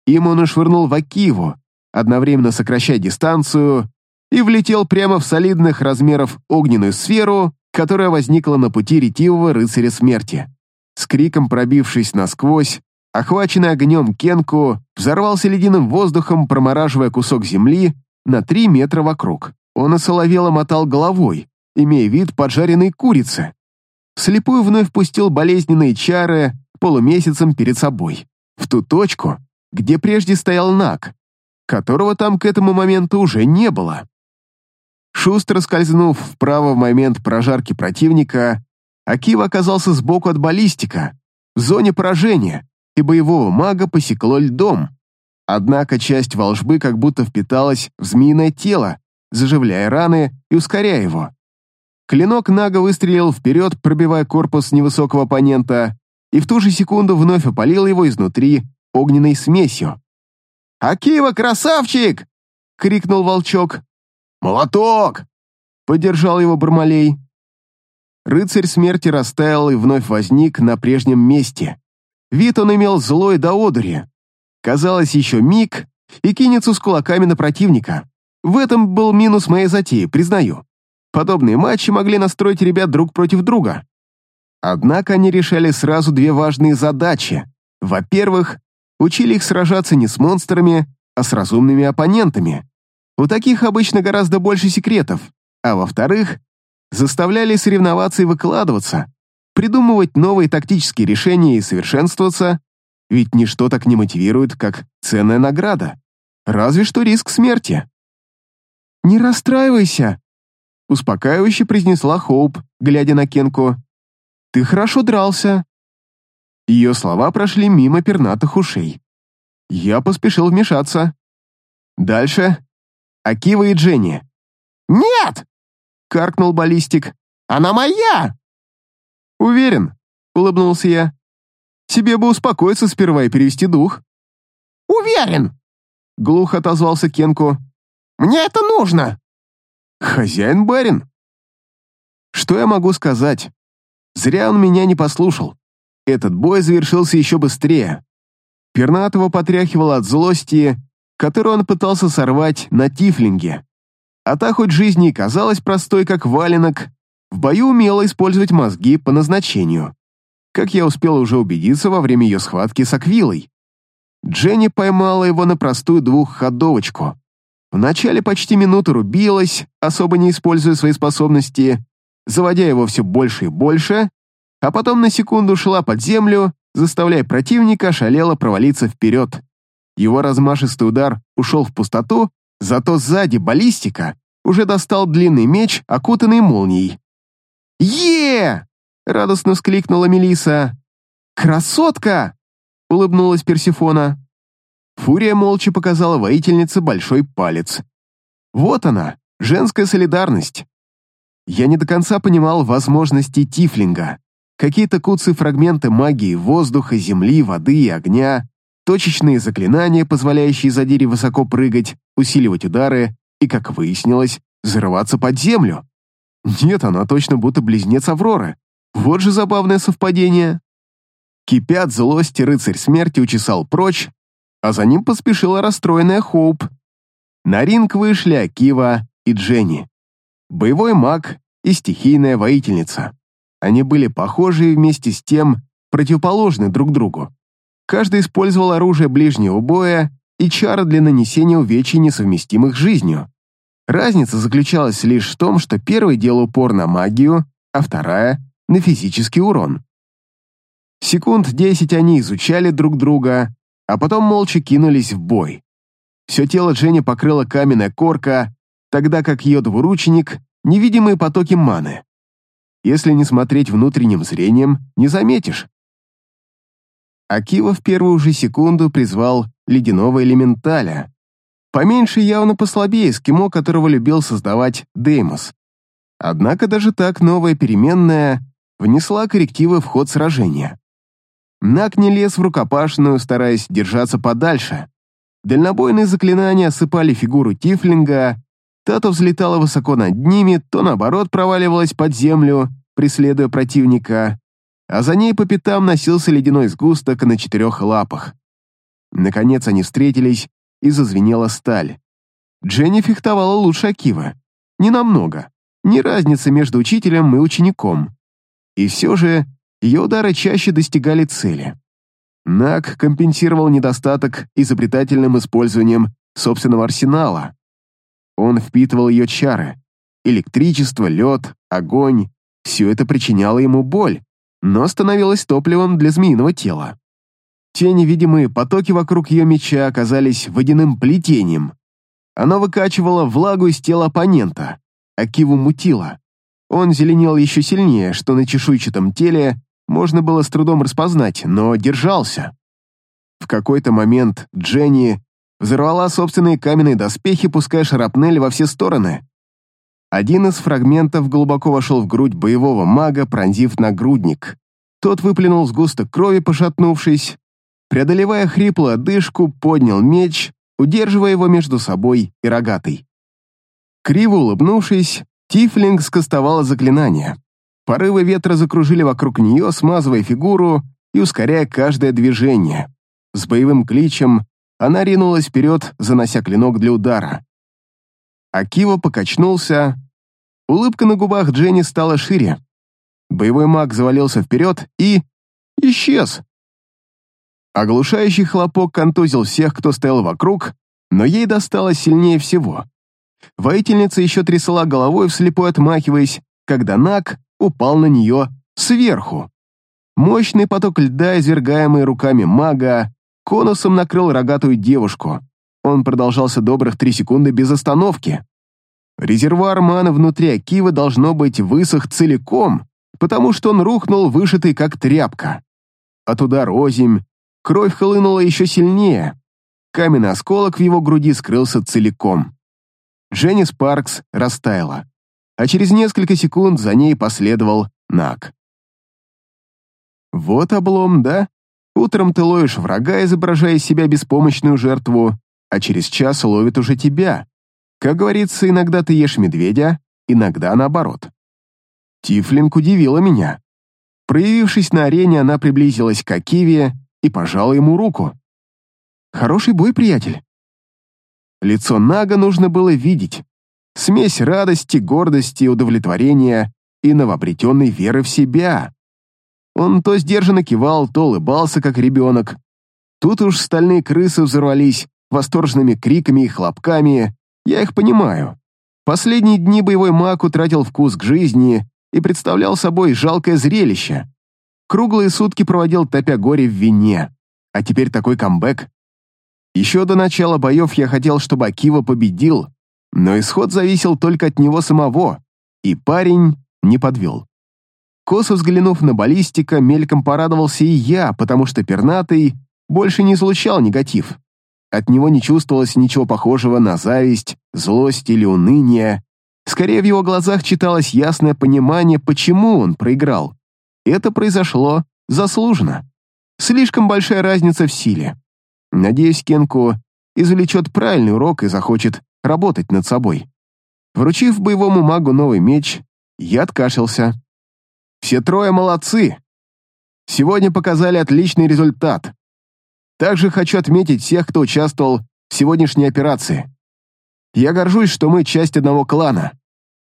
Им он и швырнул в Акиву, одновременно сокращая дистанцию, и влетел прямо в солидных размеров огненную сферу, которая возникла на пути ретивого рыцаря смерти. С криком пробившись насквозь, охваченный огнем Кенку взорвался ледяным воздухом, промораживая кусок земли на три метра вокруг. Он осоловело мотал головой, имея вид поджаренной курицы. Слепую вновь пустил болезненные чары полумесяцем перед собой, в ту точку, где прежде стоял Нак, которого там к этому моменту уже не было. Шустро скользнув вправо в момент прожарки противника, Акива оказался сбоку от баллистика, в зоне поражения, и боевого мага посекло льдом. Однако часть волжбы как будто впиталась в змеиное тело, заживляя раны и ускоряя его. Клинок Нага выстрелил вперед, пробивая корпус невысокого оппонента, и в ту же секунду вновь опалил его изнутри огненной смесью. «Акива, красавчик!» — крикнул волчок. «Молоток!» — поддержал его Бармалей. Рыцарь смерти растаял и вновь возник на прежнем месте. Вид он имел злой до одури. Казалось, еще миг, и кинется с кулаками на противника. В этом был минус моей затеи, признаю. Подобные матчи могли настроить ребят друг против друга. Однако они решали сразу две важные задачи. Во-первых, учили их сражаться не с монстрами, а с разумными оппонентами. У таких обычно гораздо больше секретов. А во-вторых, заставляли соревноваться и выкладываться, придумывать новые тактические решения и совершенствоваться, ведь ничто так не мотивирует, как ценная награда. Разве что риск смерти. «Не расстраивайся», — успокаивающе произнесла Хоуп, глядя на Кенку. «Ты хорошо дрался». Ее слова прошли мимо пернатых ушей. Я поспешил вмешаться. Дальше Акива и Дженни. «Нет!» — каркнул баллистик. «Она моя!» «Уверен», — улыбнулся я. «Тебе бы успокоиться сперва и перевести дух». «Уверен!» — глухо отозвался Кенку. «Мне это нужно!» «Хозяин-барин!» Что я могу сказать? Зря он меня не послушал. Этот бой завершился еще быстрее. Пернатого потряхивало от злости, которую он пытался сорвать на тифлинге. А та хоть жизни и казалась простой, как валенок, в бою умела использовать мозги по назначению. Как я успел уже убедиться во время ее схватки с Аквилой. Дженни поймала его на простую двухходовочку. Вначале почти минуту рубилась, особо не используя свои способности, заводя его все больше и больше, а потом на секунду шла под землю, заставляя противника шалело провалиться вперед. Его размашистый удар ушел в пустоту, зато сзади баллистика уже достал длинный меч, окутанный молнией. е радостно вскликнула Мелиса. «Красотка!» — улыбнулась Персифона. Фурия молча показала воительнице большой палец. Вот она, женская солидарность. Я не до конца понимал возможности Тифлинга. Какие-то куцы фрагменты магии воздуха, земли, воды и огня, точечные заклинания, позволяющие задире высоко прыгать, усиливать удары и, как выяснилось, взрываться под землю. Нет, она точно будто близнец Авроры. Вот же забавное совпадение. Кипят злости, рыцарь смерти учесал прочь, а за ним поспешила расстроенная Хоуп. На ринг вышли Акива и Дженни. Боевой маг и стихийная воительница. Они были похожи и вместе с тем противоположны друг другу. Каждый использовал оружие ближнего боя и чары для нанесения увечий, несовместимых с жизнью. Разница заключалась лишь в том, что первый делал упор на магию, а вторая — на физический урон. Секунд десять они изучали друг друга, а потом молча кинулись в бой. Все тело Дженни покрыла каменная корка, тогда как ее двурученик — невидимые потоки маны. Если не смотреть внутренним зрением, не заметишь. Акива в первую же секунду призвал ледяного элементаля. Поменьше явно послабее эскимо, которого любил создавать Деймос. Однако даже так новая переменная внесла коррективы в ход сражения. Нак не лез в рукопашную, стараясь держаться подальше. Дальнобойные заклинания осыпали фигуру Тифлинга, та то взлетала высоко над ними, то наоборот проваливалась под землю, преследуя противника, а за ней по пятам носился ледяной сгусток на четырех лапах. Наконец они встретились, и зазвенела сталь. Дженни фехтовала лучше Акива. Не намного. Ни разницы между учителем и учеником. И все же ее удары чаще достигали цели. Нак компенсировал недостаток изобретательным использованием собственного арсенала. Он впитывал ее чары. Электричество, лед, огонь — все это причиняло ему боль, но становилось топливом для змеиного тела. Те невидимые потоки вокруг ее меча оказались водяным плетением. Оно выкачивало влагу из тела оппонента, а Киву мутило. Он зеленел еще сильнее, что на чешуйчатом теле можно было с трудом распознать, но держался. В какой-то момент Дженни взорвала собственные каменные доспехи, пуская шарапнель во все стороны. Один из фрагментов глубоко вошел в грудь боевого мага, пронзив нагрудник. Тот выплюнул сгусток крови, пошатнувшись. Преодолевая хриплую одышку, поднял меч, удерживая его между собой и рогатой. Криво улыбнувшись, Тифлинг скостовала заклинание. Порывы ветра закружили вокруг нее, смазывая фигуру и ускоряя каждое движение. С боевым кличем она ринулась вперед, занося клинок для удара. Акива покачнулся. Улыбка на губах Дженни стала шире. Боевой маг завалился вперед и... исчез. Оглушающий хлопок контузил всех, кто стоял вокруг, но ей досталось сильнее всего. Воительница еще трясла головой, вслепой отмахиваясь, когда Нак упал на нее сверху. Мощный поток льда, извергаемый руками мага, конусом накрыл рогатую девушку. Он продолжался добрых три секунды без остановки. Резервуар маны внутри Акивы должно быть высох целиком, потому что он рухнул, вышитый как тряпка. От удара озимь кровь хлынула еще сильнее. Каменный осколок в его груди скрылся целиком. Дженни Спаркс растаяла а через несколько секунд за ней последовал Нак. Вот облом, да? Утром ты ловишь врага, изображая из себя беспомощную жертву, а через час ловит уже тебя. Как говорится, иногда ты ешь медведя, иногда наоборот. Тифлинг удивила меня. Проявившись на арене, она приблизилась к Акиве и пожала ему руку. «Хороший бой, приятель». Лицо Нага нужно было видеть. Смесь радости, гордости, удовлетворения и новообретенной веры в себя. Он то сдержанно кивал, то улыбался, как ребенок. Тут уж стальные крысы взорвались восторженными криками и хлопками. Я их понимаю. Последние дни боевой маг утратил вкус к жизни и представлял собой жалкое зрелище. Круглые сутки проводил топя горе в вине. А теперь такой камбэк. Еще до начала боев я хотел, чтобы Акива победил, но исход зависел только от него самого, и парень не подвел. Косо взглянув на баллистика, мельком порадовался и я, потому что пернатый больше не излучал негатив. От него не чувствовалось ничего похожего на зависть, злость или уныние. Скорее, в его глазах читалось ясное понимание, почему он проиграл. Это произошло заслуженно. Слишком большая разница в силе. Надеюсь, Кенку извлечет правильный урок и захочет работать над собой. Вручив боевому магу новый меч, я откашлялся. Все трое молодцы. Сегодня показали отличный результат. Также хочу отметить всех, кто участвовал в сегодняшней операции. Я горжусь, что мы часть одного клана.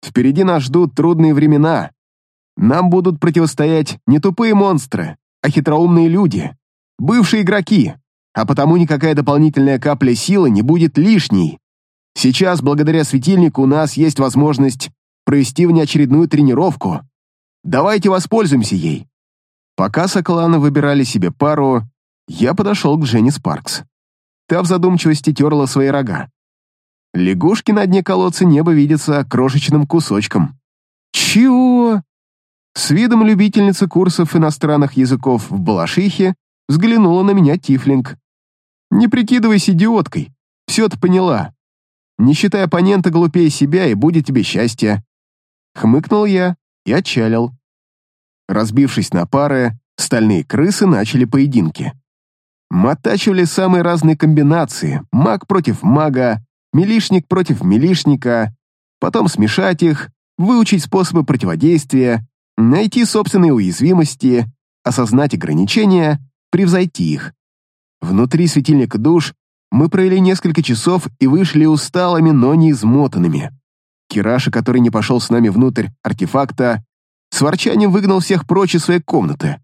Впереди нас ждут трудные времена. Нам будут противостоять не тупые монстры, а хитроумные люди, бывшие игроки, а потому никакая дополнительная капля силы не будет лишней. Сейчас, благодаря светильнику, у нас есть возможность провести внеочередную тренировку. Давайте воспользуемся ей. Пока Сокланы выбирали себе пару, я подошел к Дженни Спаркс. Та в задумчивости терла свои рога. Лягушки на дне колодца неба видятся крошечным кусочком. Чего? С видом любительницы курсов иностранных языков в Балашихе взглянула на меня Тифлинг. Не прикидывайся идиоткой, все ты поняла. Не считай оппонента глупее себя, и будет тебе счастье. Хмыкнул я и отчалил. Разбившись на пары, стальные крысы начали поединки. Мы оттачивали самые разные комбинации, маг против мага, милишник против милишника, потом смешать их, выучить способы противодействия, найти собственные уязвимости, осознать ограничения, превзойти их. Внутри светильника душ мы провели несколько часов и вышли усталыми, но не измотанными. Кираша, который не пошел с нами внутрь артефакта, с ворчанием выгнал всех прочь из своей комнаты.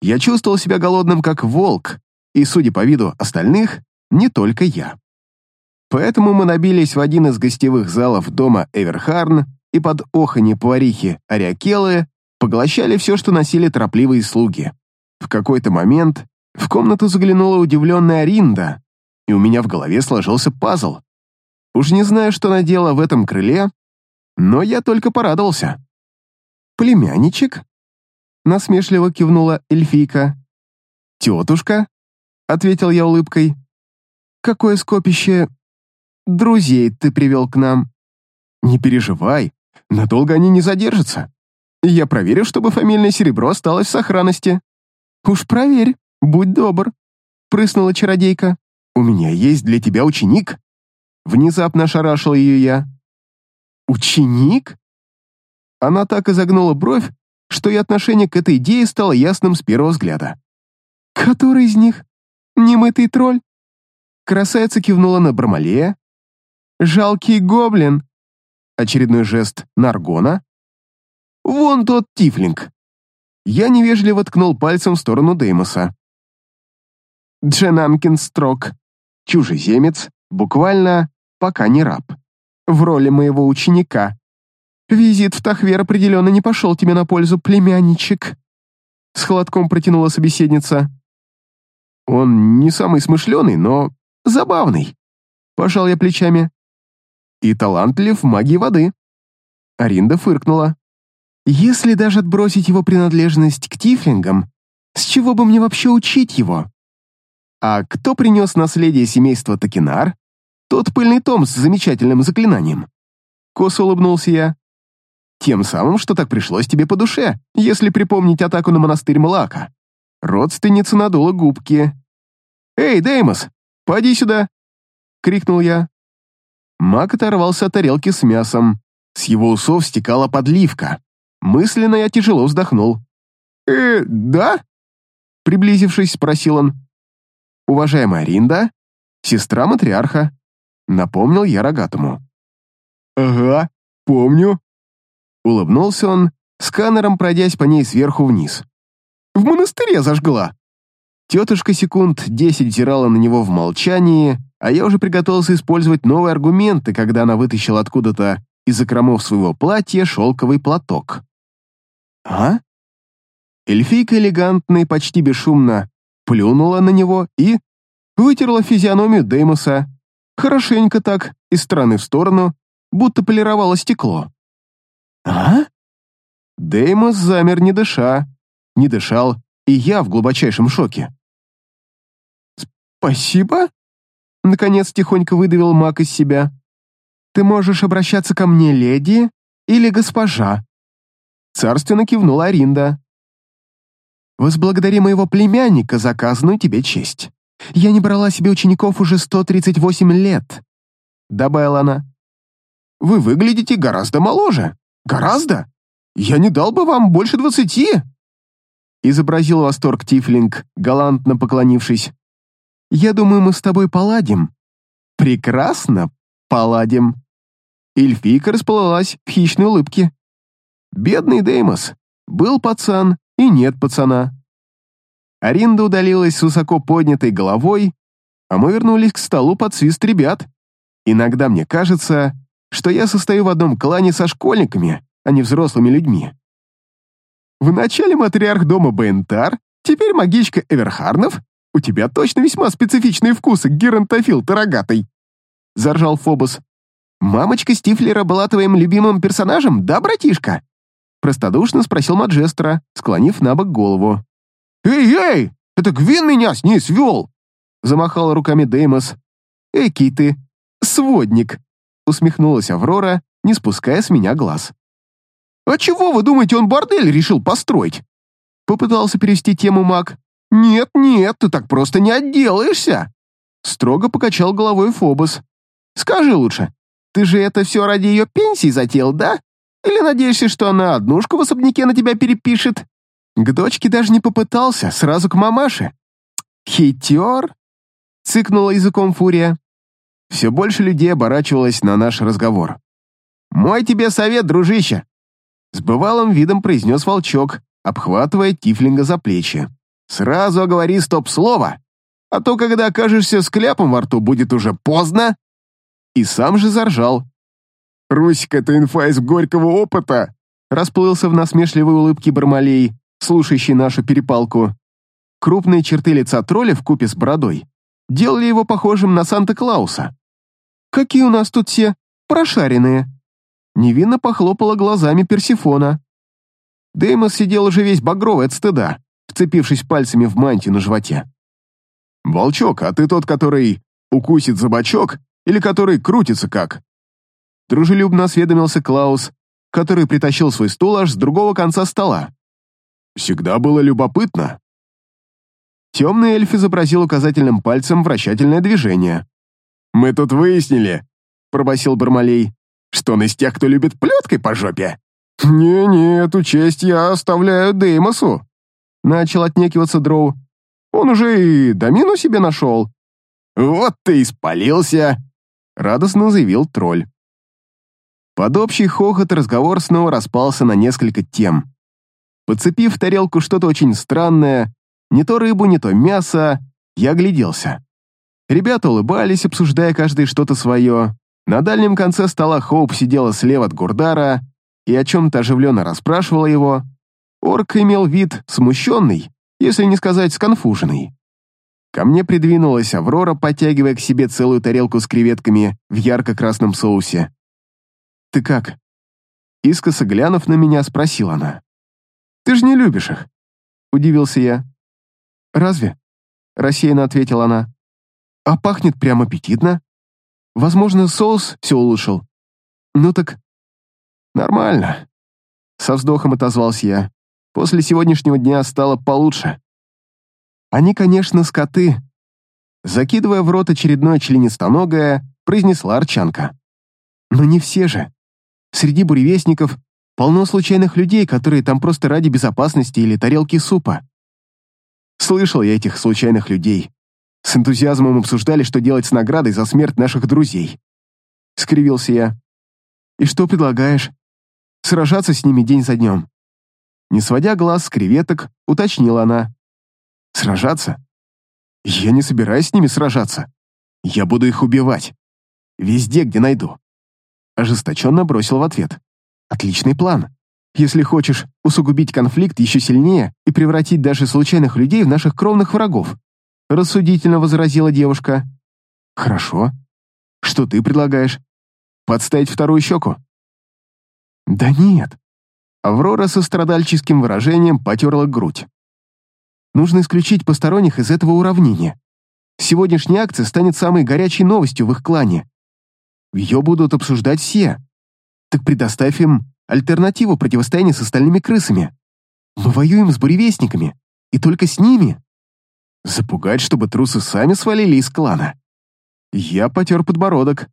Я чувствовал себя голодным, как волк, и, судя по виду остальных, не только я. Поэтому мы набились в один из гостевых залов дома Эверхарн и под оханье поварихи Ариакелы поглощали все, что носили торопливые слуги. В какой-то момент в комнату заглянула удивленная Ринда, и у меня в голове сложился пазл. Уж не знаю, что она делала в этом крыле, но я только порадовался. «Племянничек?» — насмешливо кивнула эльфийка. «Тетушка?» — ответил я улыбкой. «Какое скопище друзей ты привел к нам?» «Не переживай, надолго они не задержатся. Я проверю, чтобы фамильное серебро осталось в сохранности». «Уж проверь, будь добр», — прыснула чародейка. «У меня есть для тебя ученик». Внезапно ошарашил ее я. «Ученик?» Она так изогнула бровь, что и отношение к этой идее стало ясным с первого взгляда. «Который из них? Немытый тролль?» Красавица кивнула на Бармалея. «Жалкий гоблин!» Очередной жест Наргона. «Вон тот тифлинг!» Я невежливо ткнул пальцем в сторону Деймоса. Дженамкин Строк, чужеземец, буквально пока не раб, в роли моего ученика. Визит в Тахвер определенно не пошел тебе на пользу, племянничек. С холодком протянула собеседница. Он не самый смышленый, но забавный. Пожал я плечами. И талантлив в магии воды. Аринда фыркнула. Если даже отбросить его принадлежность к тифлингам, с чего бы мне вообще учить его? А кто принес наследие семейства Токинар? Тот пыльный том с замечательным заклинанием. Косо улыбнулся я. Тем самым, что так пришлось тебе по душе, если припомнить атаку на монастырь Млака. Родственница надула губки. «Эй, Деймос, поди сюда!» — крикнул я. Мак оторвался от тарелки с мясом. С его усов стекала подливка. Мысленно я тяжело вздохнул. «Э, да?» Приблизившись, спросил он. «Уважаемая Ринда, сестра матриарха», — напомнил я рогатому. «Ага, помню», Улыбнулся он, сканером пройдясь по ней сверху вниз. «В монастыре зажгла!» Тетушка секунд десять взирала на него в молчании, а я уже приготовился использовать новые аргументы, когда она вытащила откуда-то из закромов своего платья шелковый платок. «А?» Эльфийка элегантно и почти бесшумно плюнула на него и вытерла физиономию Деймоса, хорошенько так, из стороны в сторону, будто полировала стекло. «А?» Деймос замер, не дыша, не дышал, и я в глубочайшем шоке. «Спасибо?» Наконец тихонько выдавил маг из себя. «Ты можешь обращаться ко мне, леди, или госпожа?» Царственно кивнула Аринда. «Возблагодари моего племянника за оказанную тебе честь. Я не брала себе учеников уже 138 лет», — добавила она. «Вы выглядите гораздо моложе», Гораздо? Я не дал бы вам больше двадцати!» Изобразил восторг Тифлинг, галантно поклонившись. «Я думаю, мы с тобой поладим». «Прекрасно поладим». Эльфийка расплылась в хищной улыбке. «Бедный Деймос. Был пацан и нет пацана». Аринда удалилась с высоко поднятой головой, а мы вернулись к столу под свист ребят. Иногда мне кажется, что я состою в одном клане со школьниками, а не взрослыми людьми. Вначале матриарх дома Бентар, теперь магичка Эверхарнов. У тебя точно весьма специфичные вкусы, геронтофил ты рогатый!» — заржал Фобос. «Мамочка Стифлера была твоим любимым персонажем, да, братишка?» Простодушно спросил Маджестера, склонив на бок голову. «Эй, эй! Это Гвин меня с ней свел!» Замахал руками Деймос. «Эки ты, сводник!» Усмехнулась Аврора, не спуская с меня глаз. «А чего, вы думаете, он бордель решил построить?» Попытался перевести тему маг. «Нет, нет, ты так просто не отделаешься!» Строго покачал головой Фобос. «Скажи лучше, ты же это все ради ее пенсии затеял, да? Или надеешься, что она однушку в особняке на тебя перепишет? К дочке даже не попытался, сразу к мамаше. Хитер?» Цыкнула языком Фурия. Все больше людей оборачивалось на наш разговор. «Мой тебе совет, дружище!» С бывалым видом произнес волчок, обхватывая Тифлинга за плечи. «Сразу оговори стоп-слово, а то, когда окажешься с кляпом во рту, будет уже поздно!» И сам же заржал. «Русик, это инфа из горького опыта!» Расплылся в насмешливой улыбке Бармалей, слушающий нашу перепалку. Крупные черты лица тролля в купе с бородой делали его похожим на Санта-Клауса. «Какие у нас тут все прошаренные!» Невинно похлопала глазами Персифона. Деймос сидел уже весь багровый от стыда, вцепившись пальцами в мантию на животе. «Волчок, а ты тот, который укусит за бочок или который крутится как?» Дружелюбно осведомился Клаус, который притащил свой стул аж с другого конца стола. «Всегда было любопытно». Темный эльф изобразил указательным пальцем вращательное движение. «Мы тут выяснили», — пробасил Бармалей, «что он из тех, кто любит плеткой по жопе». «Не-не, эту честь я оставляю Деймосу», — начал отнекиваться Дроу. «Он уже и домину себе нашел». «Вот ты и спалился», — радостно заявил тролль. Под общий хохот разговор снова распался на несколько тем. Подцепив в тарелку что-то очень странное, не то рыбу, не то мясо, я огляделся. Ребята улыбались, обсуждая каждый что-то свое. На дальнем конце стола Хоуп сидела слева от Гурдара и о чем-то оживленно расспрашивала его. Орк имел вид смущенный, если не сказать сконфуженный. Ко мне придвинулась Аврора, подтягивая к себе целую тарелку с креветками в ярко-красном соусе. «Ты как?» Искоса глянув на меня, спросила она. «Ты же не любишь их?» Удивился я. «Разве?» Рассеянно ответила она. «А пахнет прям аппетитно. Возможно, соус все улучшил. Ну так...» «Нормально», — со вздохом отозвался я. «После сегодняшнего дня стало получше». «Они, конечно, скоты», — закидывая в рот очередное членистоногое, произнесла Арчанка. «Но не все же. Среди буревестников полно случайных людей, которые там просто ради безопасности или тарелки супа. Слышал я этих случайных людей. С энтузиазмом обсуждали, что делать с наградой за смерть наших друзей. Скривился я. «И что предлагаешь? Сражаться с ними день за днем?» Не сводя глаз с креветок, уточнила она. «Сражаться? Я не собираюсь с ними сражаться. Я буду их убивать. Везде, где найду ожесточенно бросил в ответ. «Отличный план. Если хочешь усугубить конфликт еще сильнее и превратить даже случайных людей в наших кровных врагов», рассудительно возразила девушка. «Хорошо. Что ты предлагаешь? Подставить вторую щеку?» «Да нет». Аврора со страдальческим выражением потерла грудь. «Нужно исключить посторонних из этого уравнения. Сегодняшняя акция станет самой горячей новостью в их клане. Ее будут обсуждать все. Так предоставь им альтернативу противостояния с остальными крысами. Мы воюем с буревестниками, и только с ними. Запугать, чтобы трусы сами свалили из клана. Я потер подбородок.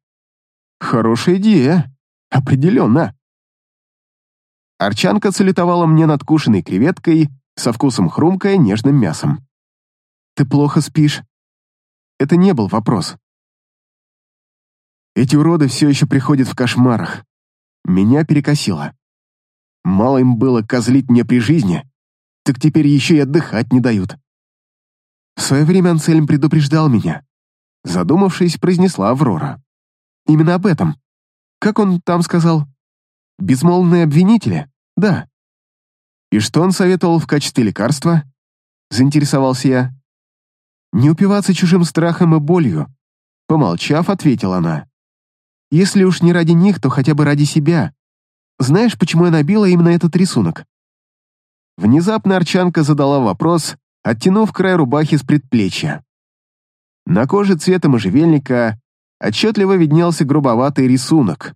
Хорошая идея. Определенно. Арчанка салютовала мне надкушенной креветкой со вкусом хрумкая нежным мясом. «Ты плохо спишь?» Это не был вопрос. Эти уроды все еще приходят в кошмарах. Меня перекосило. Мало им было козлить мне при жизни, так теперь еще и отдыхать не дают. В свое время Ансельм предупреждал меня. Задумавшись, произнесла Аврора. именно об этом. Как он там сказал? Безмолвные обвинители? Да. И что он советовал в качестве лекарства? Заинтересовался я. Не упиваться чужим страхом и болью. Помолчав, ответила она. Если уж не ради них, то хотя бы ради себя. Знаешь, почему я набила именно этот рисунок? Внезапно Арчанка задала вопрос, оттянув край рубахи с предплечья. На коже цвета можжевельника отчетливо виднелся грубоватый рисунок.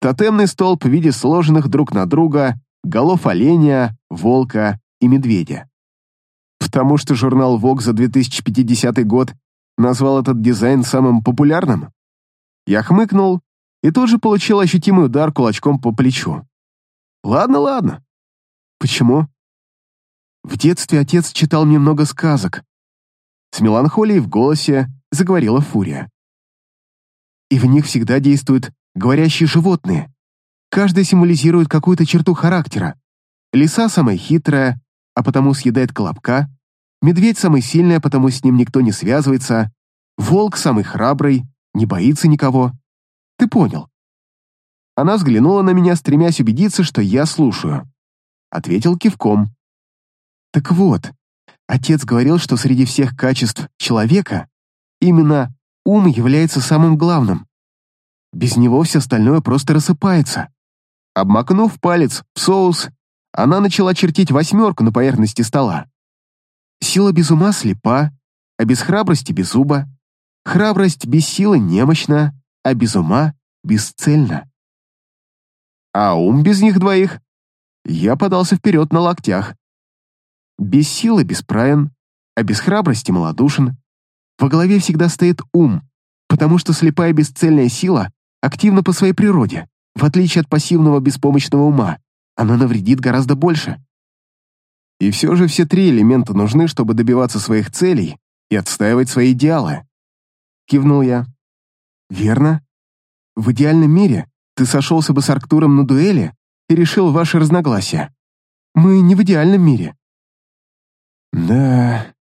Тотемный столб в виде сложенных друг на друга голов оленя, волка и медведя. Потому что журнал Vogue за 2050 год назвал этот дизайн самым популярным? Я хмыкнул и тут же получил ощутимый удар кулачком по плечу. Ладно, ладно. Почему? В детстве отец читал мне много сказок. С меланхолией в голосе заговорила Фурия. И в них всегда действуют говорящие животные. Каждый символизирует какую-то черту характера. Лиса самая хитрая, а потому съедает колобка. Медведь самый сильный, а потому с ним никто не связывается. Волк самый храбрый, не боится никого. Ты понял. Она взглянула на меня, стремясь убедиться, что я слушаю. Ответил кивком. Так вот, отец говорил, что среди всех качеств человека именно ум является самым главным. Без него все остальное просто рассыпается. Обмакнув палец в соус, она начала чертить восьмерку на поверхности стола. Сила без ума слепа, а без храбрости беззуба. Храбрость без силы немощна, а без ума бесцельна. А ум без них двоих? Я подался вперед на локтях. Без силы бесправен, а без храбрости малодушен. Во голове всегда стоит ум, потому что слепая бесцельная сила активна по своей природе. В отличие от пассивного беспомощного ума, она навредит гораздо больше. И все же все три элемента нужны, чтобы добиваться своих целей и отстаивать свои идеалы. Кивнул я. Верно. В идеальном мире ты сошелся бы с Арктуром на дуэли и решил ваши разногласия. Мы не в идеальном мире. Да,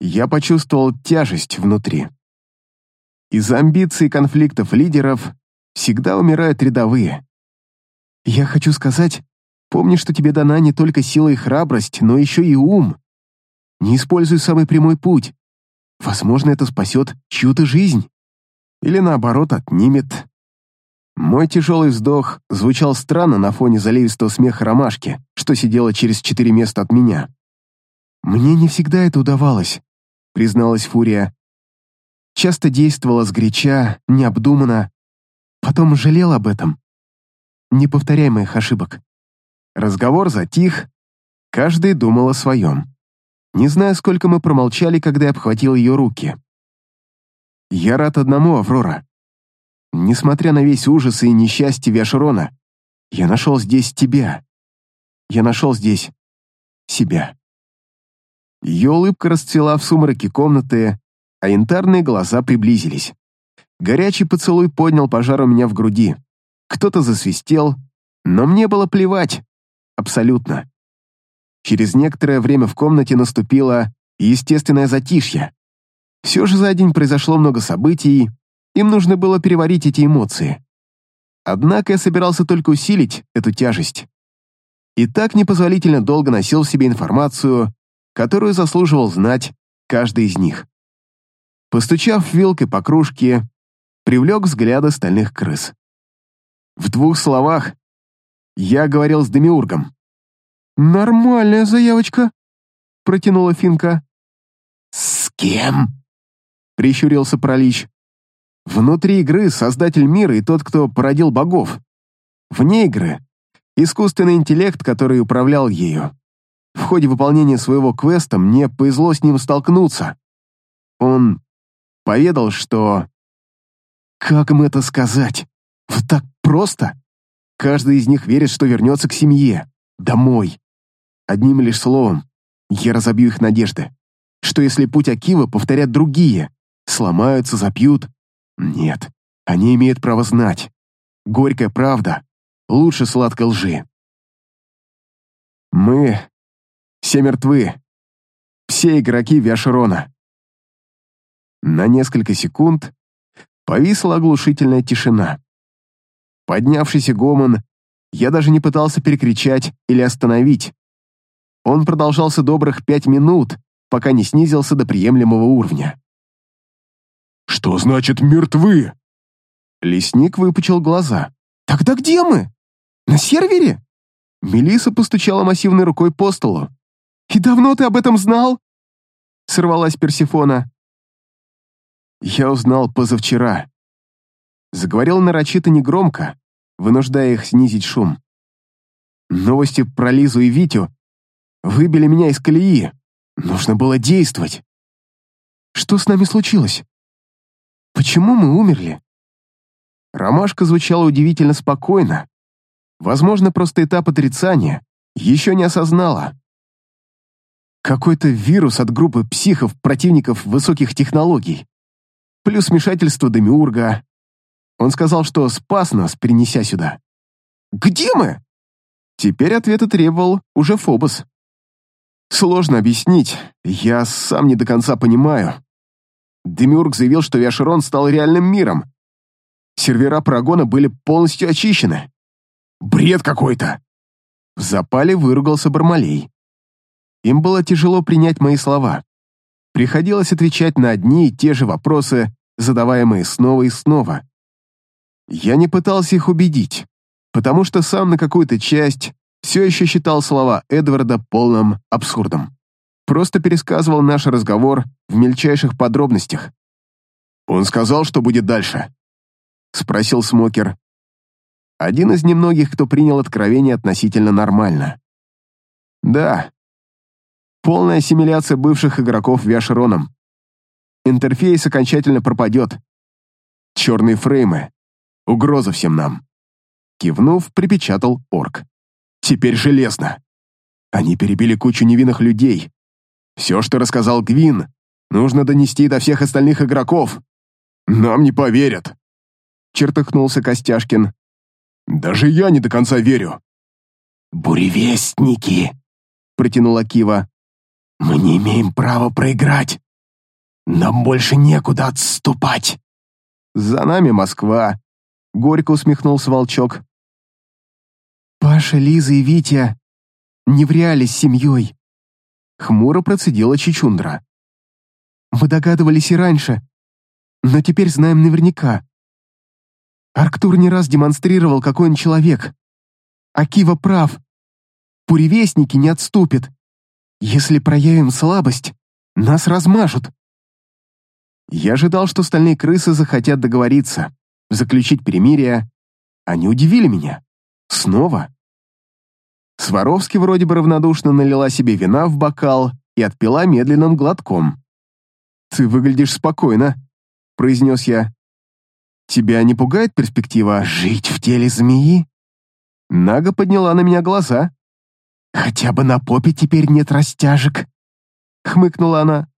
я почувствовал тяжесть внутри. Из-за амбиций конфликтов лидеров всегда умирают рядовые. Я хочу сказать, помни, что тебе дана не только сила и храбрость, но еще и ум. Не используй самый прямой путь. Возможно, это спасет чью-то жизнь. Или наоборот, отнимет. Мой тяжелый вздох звучал странно на фоне заливистого смеха ромашки, что сидела через четыре места от меня. «Мне не всегда это удавалось», — призналась Фурия. «Часто действовала сгоряча, необдуманно. Потом жалел об этом. Не повторяй моих ошибок». Разговор затих, каждый думал о своем. Не знаю, сколько мы промолчали, когда я обхватил ее руки. «Я рад одному, Аврора. Несмотря на весь ужас и несчастье Виашерона, я нашел здесь тебя. Я нашел здесь себя». Ее улыбка расцвела в сумраке комнаты, а янтарные глаза приблизились. Горячий поцелуй поднял пожар у меня в груди. Кто-то засвистел, но мне было плевать. Абсолютно. Через некоторое время в комнате наступило естественное затишье. Все же за день произошло много событий, им нужно было переварить эти эмоции. Однако я собирался только усилить эту тяжесть. И так непозволительно долго носил в себе информацию, которую заслуживал знать каждый из них. Постучав вилкой по кружке, привлек взгляд остальных крыс. В двух словах я говорил с Демиургом. «Нормальная заявочка», — протянула Финка. «С кем?» — прищурился Пролич. «Внутри игры создатель мира и тот, кто породил богов. Вне игры — искусственный интеллект, который управлял ею. В ходе выполнения своего квеста мне повезло с ним столкнуться. Он поведал, что... Как им это сказать? Вот так просто? Каждый из них верит, что вернется к семье, домой. Одним лишь словом, я разобью их надежды. Что если путь Акива повторят другие, сломаются, запьют? Нет, они имеют право знать. Горькая правда лучше сладкой лжи. Мы все мертвы. Все игроки Виашерона. На несколько секунд Повисла оглушительная тишина. Поднявшийся гомон я даже не пытался перекричать или остановить. Он продолжался добрых пять минут, пока не снизился до приемлемого уровня. «Что значит мертвы?» Лесник выпучил глаза. «Тогда где мы? На сервере?» Мелиса постучала массивной рукой по столу. «И давно ты об этом знал?» Сорвалась Персифона. «Я узнал позавчера». Заговорил нарочито негромко, вынуждая их снизить шум. Новости про Лизу и Витю выбили меня из колеи. Нужно было действовать. Что с нами случилось? Почему мы умерли? Ромашка звучала удивительно спокойно. Возможно, просто этап отрицания еще не осознала. Какой-то вирус от группы психов, противников высоких технологий. Плюс вмешательство Демиурга. Он сказал, что спас нас, перенеся сюда. «Где мы?» Теперь ответа требовал уже Фобос. Сложно объяснить, я сам не до конца понимаю. Демиург заявил, что Виашерон стал реальным миром. Сервера Парагона были полностью очищены. Бред какой-то! В запале выругался Бармалей. Им было тяжело принять мои слова. Приходилось отвечать на одни и те же вопросы, задаваемые снова и снова. Я не пытался их убедить, потому что сам на какую-то часть все еще считал слова Эдварда полным абсурдом. Просто пересказывал наш разговор в мельчайших подробностях. «Он сказал, что будет дальше?» — спросил Смокер. Один из немногих, кто принял откровение относительно нормально. «Да. Полная ассимиляция бывших игроков Виашероном. Интерфейс окончательно пропадет. Черные фреймы. Угроза всем нам». Кивнув, припечатал орк. Теперь железно. Они перебили кучу невинных людей. Все, что рассказал Гвин, нужно донести до всех остальных игроков. Нам не поверят. Чертыхнулся Костяшкин. Даже я не до конца верю. «Буревестники!» — протянула Кива. «Мы не имеем права проиграть. Нам больше некуда отступать». «За нами Москва», — горько усмехнулся Волчок. «Паша, Лиза и Витя не вряли с семьей», — хмуро процедила Чичундра. «Мы догадывались и раньше, но теперь знаем наверняка. Арктур не раз демонстрировал, какой он человек. Акива прав. Пуревестники не отступят. Если проявим слабость, нас размажут». Я ожидал, что стальные крысы захотят договориться, заключить перемирие. Они удивили меня. Снова? Сваровски вроде бы равнодушно налила себе вина в бокал и отпила медленным глотком. «Ты выглядишь спокойно», — произнес я. «Тебя не пугает перспектива жить в теле змеи?» Нага подняла на меня глаза. «Хотя бы на попе теперь нет растяжек», — хмыкнула она.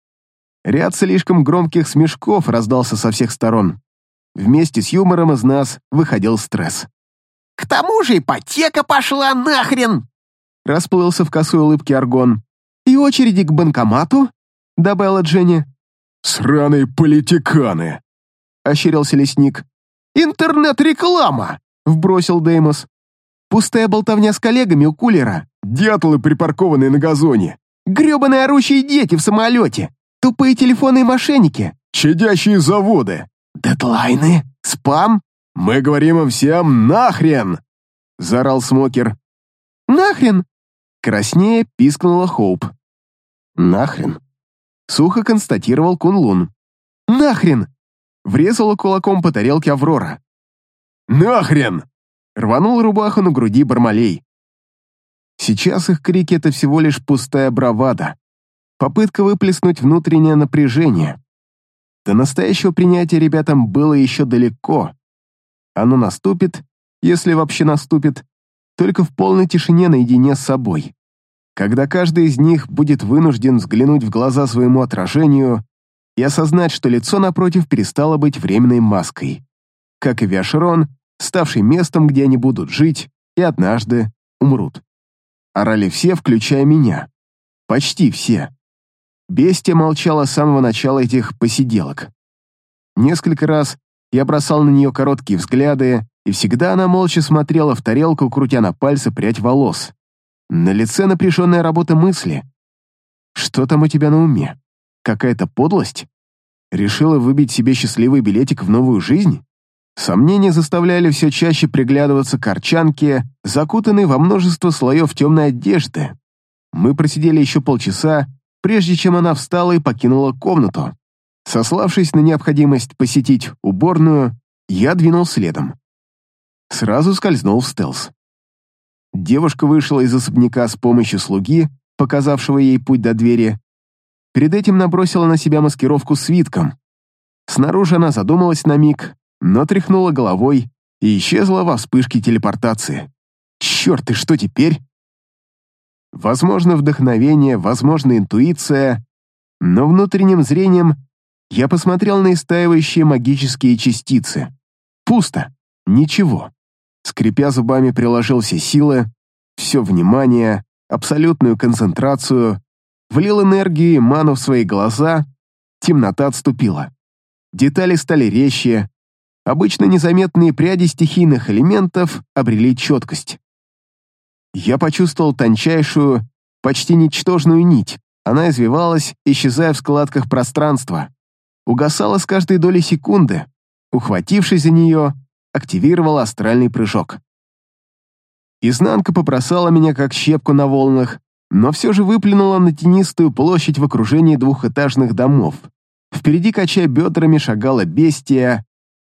Ряд слишком громких смешков раздался со всех сторон. Вместе с юмором из нас выходил стресс. К тому же ипотека пошла нахрен!» Расплылся в косой улыбке Аргон. «И очереди к банкомату?» Добавила Дженни. «Сраные политиканы!» Ощерился лесник. «Интернет-реклама!» Вбросил Деймос. «Пустая болтовня с коллегами у кулера». «Дятлы, припаркованные на газоне». «Гребаные орущие дети в самолете». «Тупые телефонные мошенники». «Щадящие заводы». «Дедлайны». «Спам». «Мы говорим им всем нахрен!» — заорал Смокер. «Нахрен!» — краснее пискнула Хоуп. «Нахрен!» — сухо констатировал Кунлун. «Нахрен!» — врезала кулаком по тарелке Аврора. «Нахрен!» — рванул рубаху на груди Бармалей. Сейчас их крики — это всего лишь пустая бравада. Попытка выплеснуть внутреннее напряжение. До настоящего принятия ребятам было еще далеко. Оно наступит, если вообще наступит, только в полной тишине наедине с собой. Когда каждый из них будет вынужден взглянуть в глаза своему отражению и осознать, что лицо напротив перестало быть временной маской. Как и Виашерон, ставший местом, где они будут жить и однажды умрут. Орали все, включая меня. Почти все. Бестия молчала с самого начала этих посиделок. Несколько раз я бросал на нее короткие взгляды, и всегда она молча смотрела в тарелку, крутя на пальце прядь волос. На лице напряженная работа мысли. «Что там у тебя на уме? Какая-то подлость? Решила выбить себе счастливый билетик в новую жизнь?» Сомнения заставляли все чаще приглядываться к арчанке, закутанной во множество слоев темной одежды. Мы просидели еще полчаса, прежде чем она встала и покинула комнату. Сославшись на необходимость посетить уборную, я двинул следом. Сразу скользнул в стелс. Девушка вышла из особняка с помощью слуги, показавшего ей путь до двери. Перед этим набросила на себя маскировку свитком. Снаружи она задумалась на миг, но тряхнула головой и исчезла во вспышке телепортации. Черт, и что теперь? Возможно, вдохновение, возможно, интуиция, но внутренним зрением я посмотрел на истаивающие магические частицы. Пусто. Ничего. Скрипя зубами, приложил все силы, все внимание, абсолютную концентрацию, влил энергию и ману в свои глаза, темнота отступила. Детали стали резче, обычно незаметные пряди стихийных элементов обрели четкость. Я почувствовал тончайшую, почти ничтожную нить. Она извивалась, исчезая в складках пространства. Угасала с каждой долей секунды. Ухватившись за нее, активировал астральный прыжок. Изнанка побросала меня как щепку на волнах, но все же выплюнула на тенистую площадь в окружении двухэтажных домов. Впереди, качая бедрами, шагала бестия,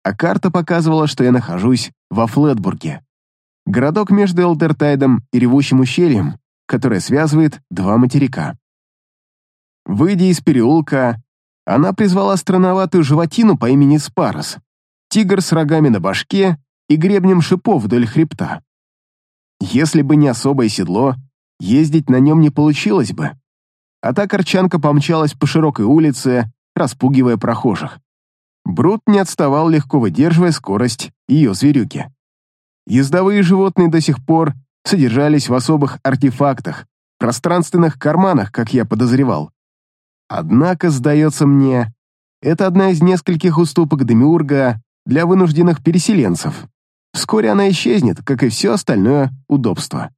а карта показывала, что я нахожусь во Флетбурге. Городок между Элдертайдом и Ревущим ущельем, которое связывает два материка. Выйдя из переулка, она призвала странноватую животину по имени Спарос, тигр с рогами на башке и гребнем шипов вдоль хребта. Если бы не особое седло, ездить на нем не получилось бы. А та корчанка помчалась по широкой улице, распугивая прохожих. Брут не отставал, легко выдерживая скорость ее зверюки. Ездовые животные до сих пор содержались в особых артефактах, пространственных карманах, как я подозревал. Однако, сдается мне, это одна из нескольких уступок Демиурга для вынужденных переселенцев. Вскоре она исчезнет, как и все остальное удобство.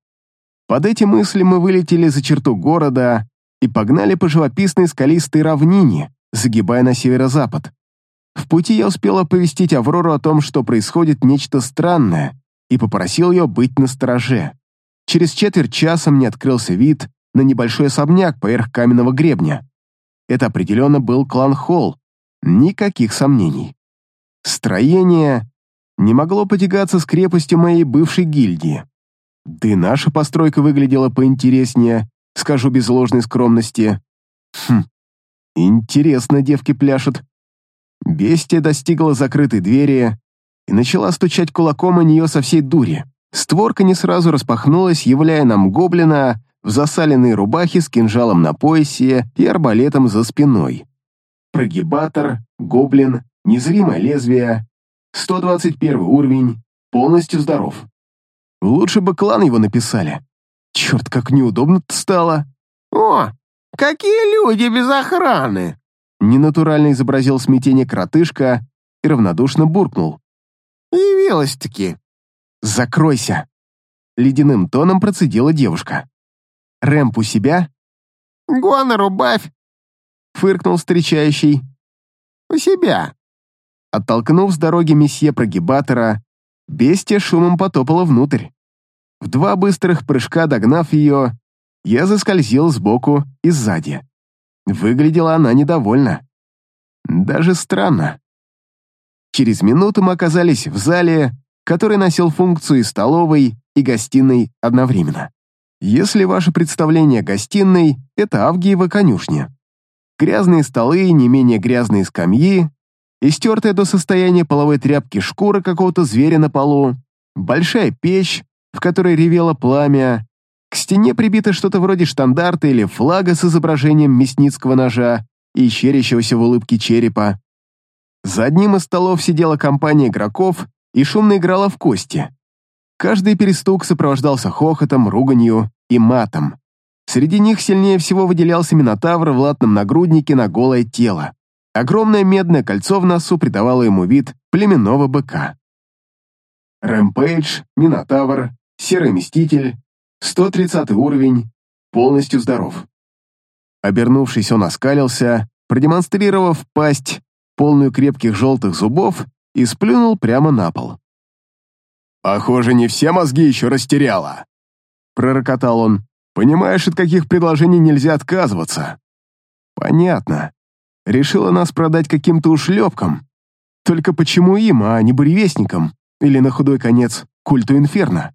Под эти мысли мы вылетели за черту города и погнали по живописной скалистой равнине, загибая на северо-запад. В пути я успел оповестить Аврору о том, что происходит нечто странное, и попросил ее быть настороже. Через четверть часа мне открылся вид на небольшой особняк поверх каменного гребня. Это определенно был клан Холл, никаких сомнений. Строение не могло потягаться с крепостью моей бывшей гильдии. Да и наша постройка выглядела поинтереснее, скажу без ложной скромности. Хм, интересно девки пляшут. Бестия достигла закрытой двери и начала стучать кулаком о нее со всей дури. Створка не сразу распахнулась, являя нам гоблина в засаленной рубахе с кинжалом на поясе и арбалетом за спиной. Прогибатор, гоблин, незримое лезвие, 121 уровень, полностью здоров. Лучше бы клан его написали. Черт, как неудобно-то стало. О, какие люди без охраны! Ненатурально изобразил смятение кротышка и равнодушно буркнул. Явилась-таки. «Закройся!» Ледяным тоном процедила девушка. «Рэмп у себя?» «Гонор убавь!» Фыркнул встречающий. «У себя!» Оттолкнув с дороги месье прогибатора, бестия шумом потопала внутрь. В два быстрых прыжка догнав ее, я заскользил сбоку и сзади. Выглядела она недовольна. Даже странно. Через минуту мы оказались в зале, который носил функцию столовой, и гостиной одновременно. Если ваше представление гостиной — это Авгиева конюшня. Грязные столы, не менее грязные скамьи, истертая до состояния половой тряпки шкура какого-то зверя на полу, большая печь, в которой ревело пламя, к стене прибито что-то вроде штандарта или флага с изображением мясницкого ножа и щерящегося в улыбке черепа. За одним из столов сидела компания игроков и шумно играла в кости. Каждый перестук сопровождался хохотом, руганью и матом. Среди них сильнее всего выделялся Минотавр в латном нагруднике на голое тело. Огромное медное кольцо в носу придавало ему вид племенного быка. Рэмпейдж, Минотавр, Серый Мститель, 130 уровень, полностью здоров. Обернувшись, он оскалился, продемонстрировав пасть, полную крепких желтых зубов, и сплюнул прямо на пол. «Похоже, не все мозги еще растеряла», — пророкотал он. «Понимаешь, от каких предложений нельзя отказываться?» «Понятно. Решила нас продать каким-то ушлепкам. Только почему им, а не буревестникам? Или, на худой конец, культу Инферно?»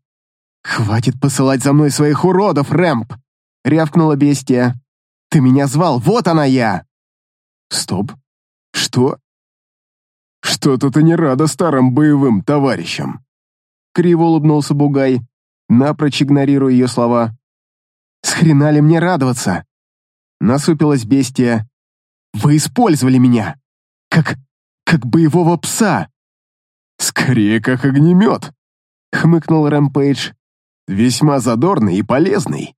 «Хватит посылать за мной своих уродов, Рэмп!» — рявкнула бестия. «Ты меня звал, вот она я!» «Стоп. Что?» «Что-то ты не рада старым боевым товарищам!» Криво улыбнулся Бугай, напрочь игнорируя ее слова. «С ли мне радоваться?» Насупилась бестия. «Вы использовали меня! Как... как боевого пса!» «Скорее, как огнемет!» — хмыкнул Рэмпейдж. «Весьма задорный и полезный».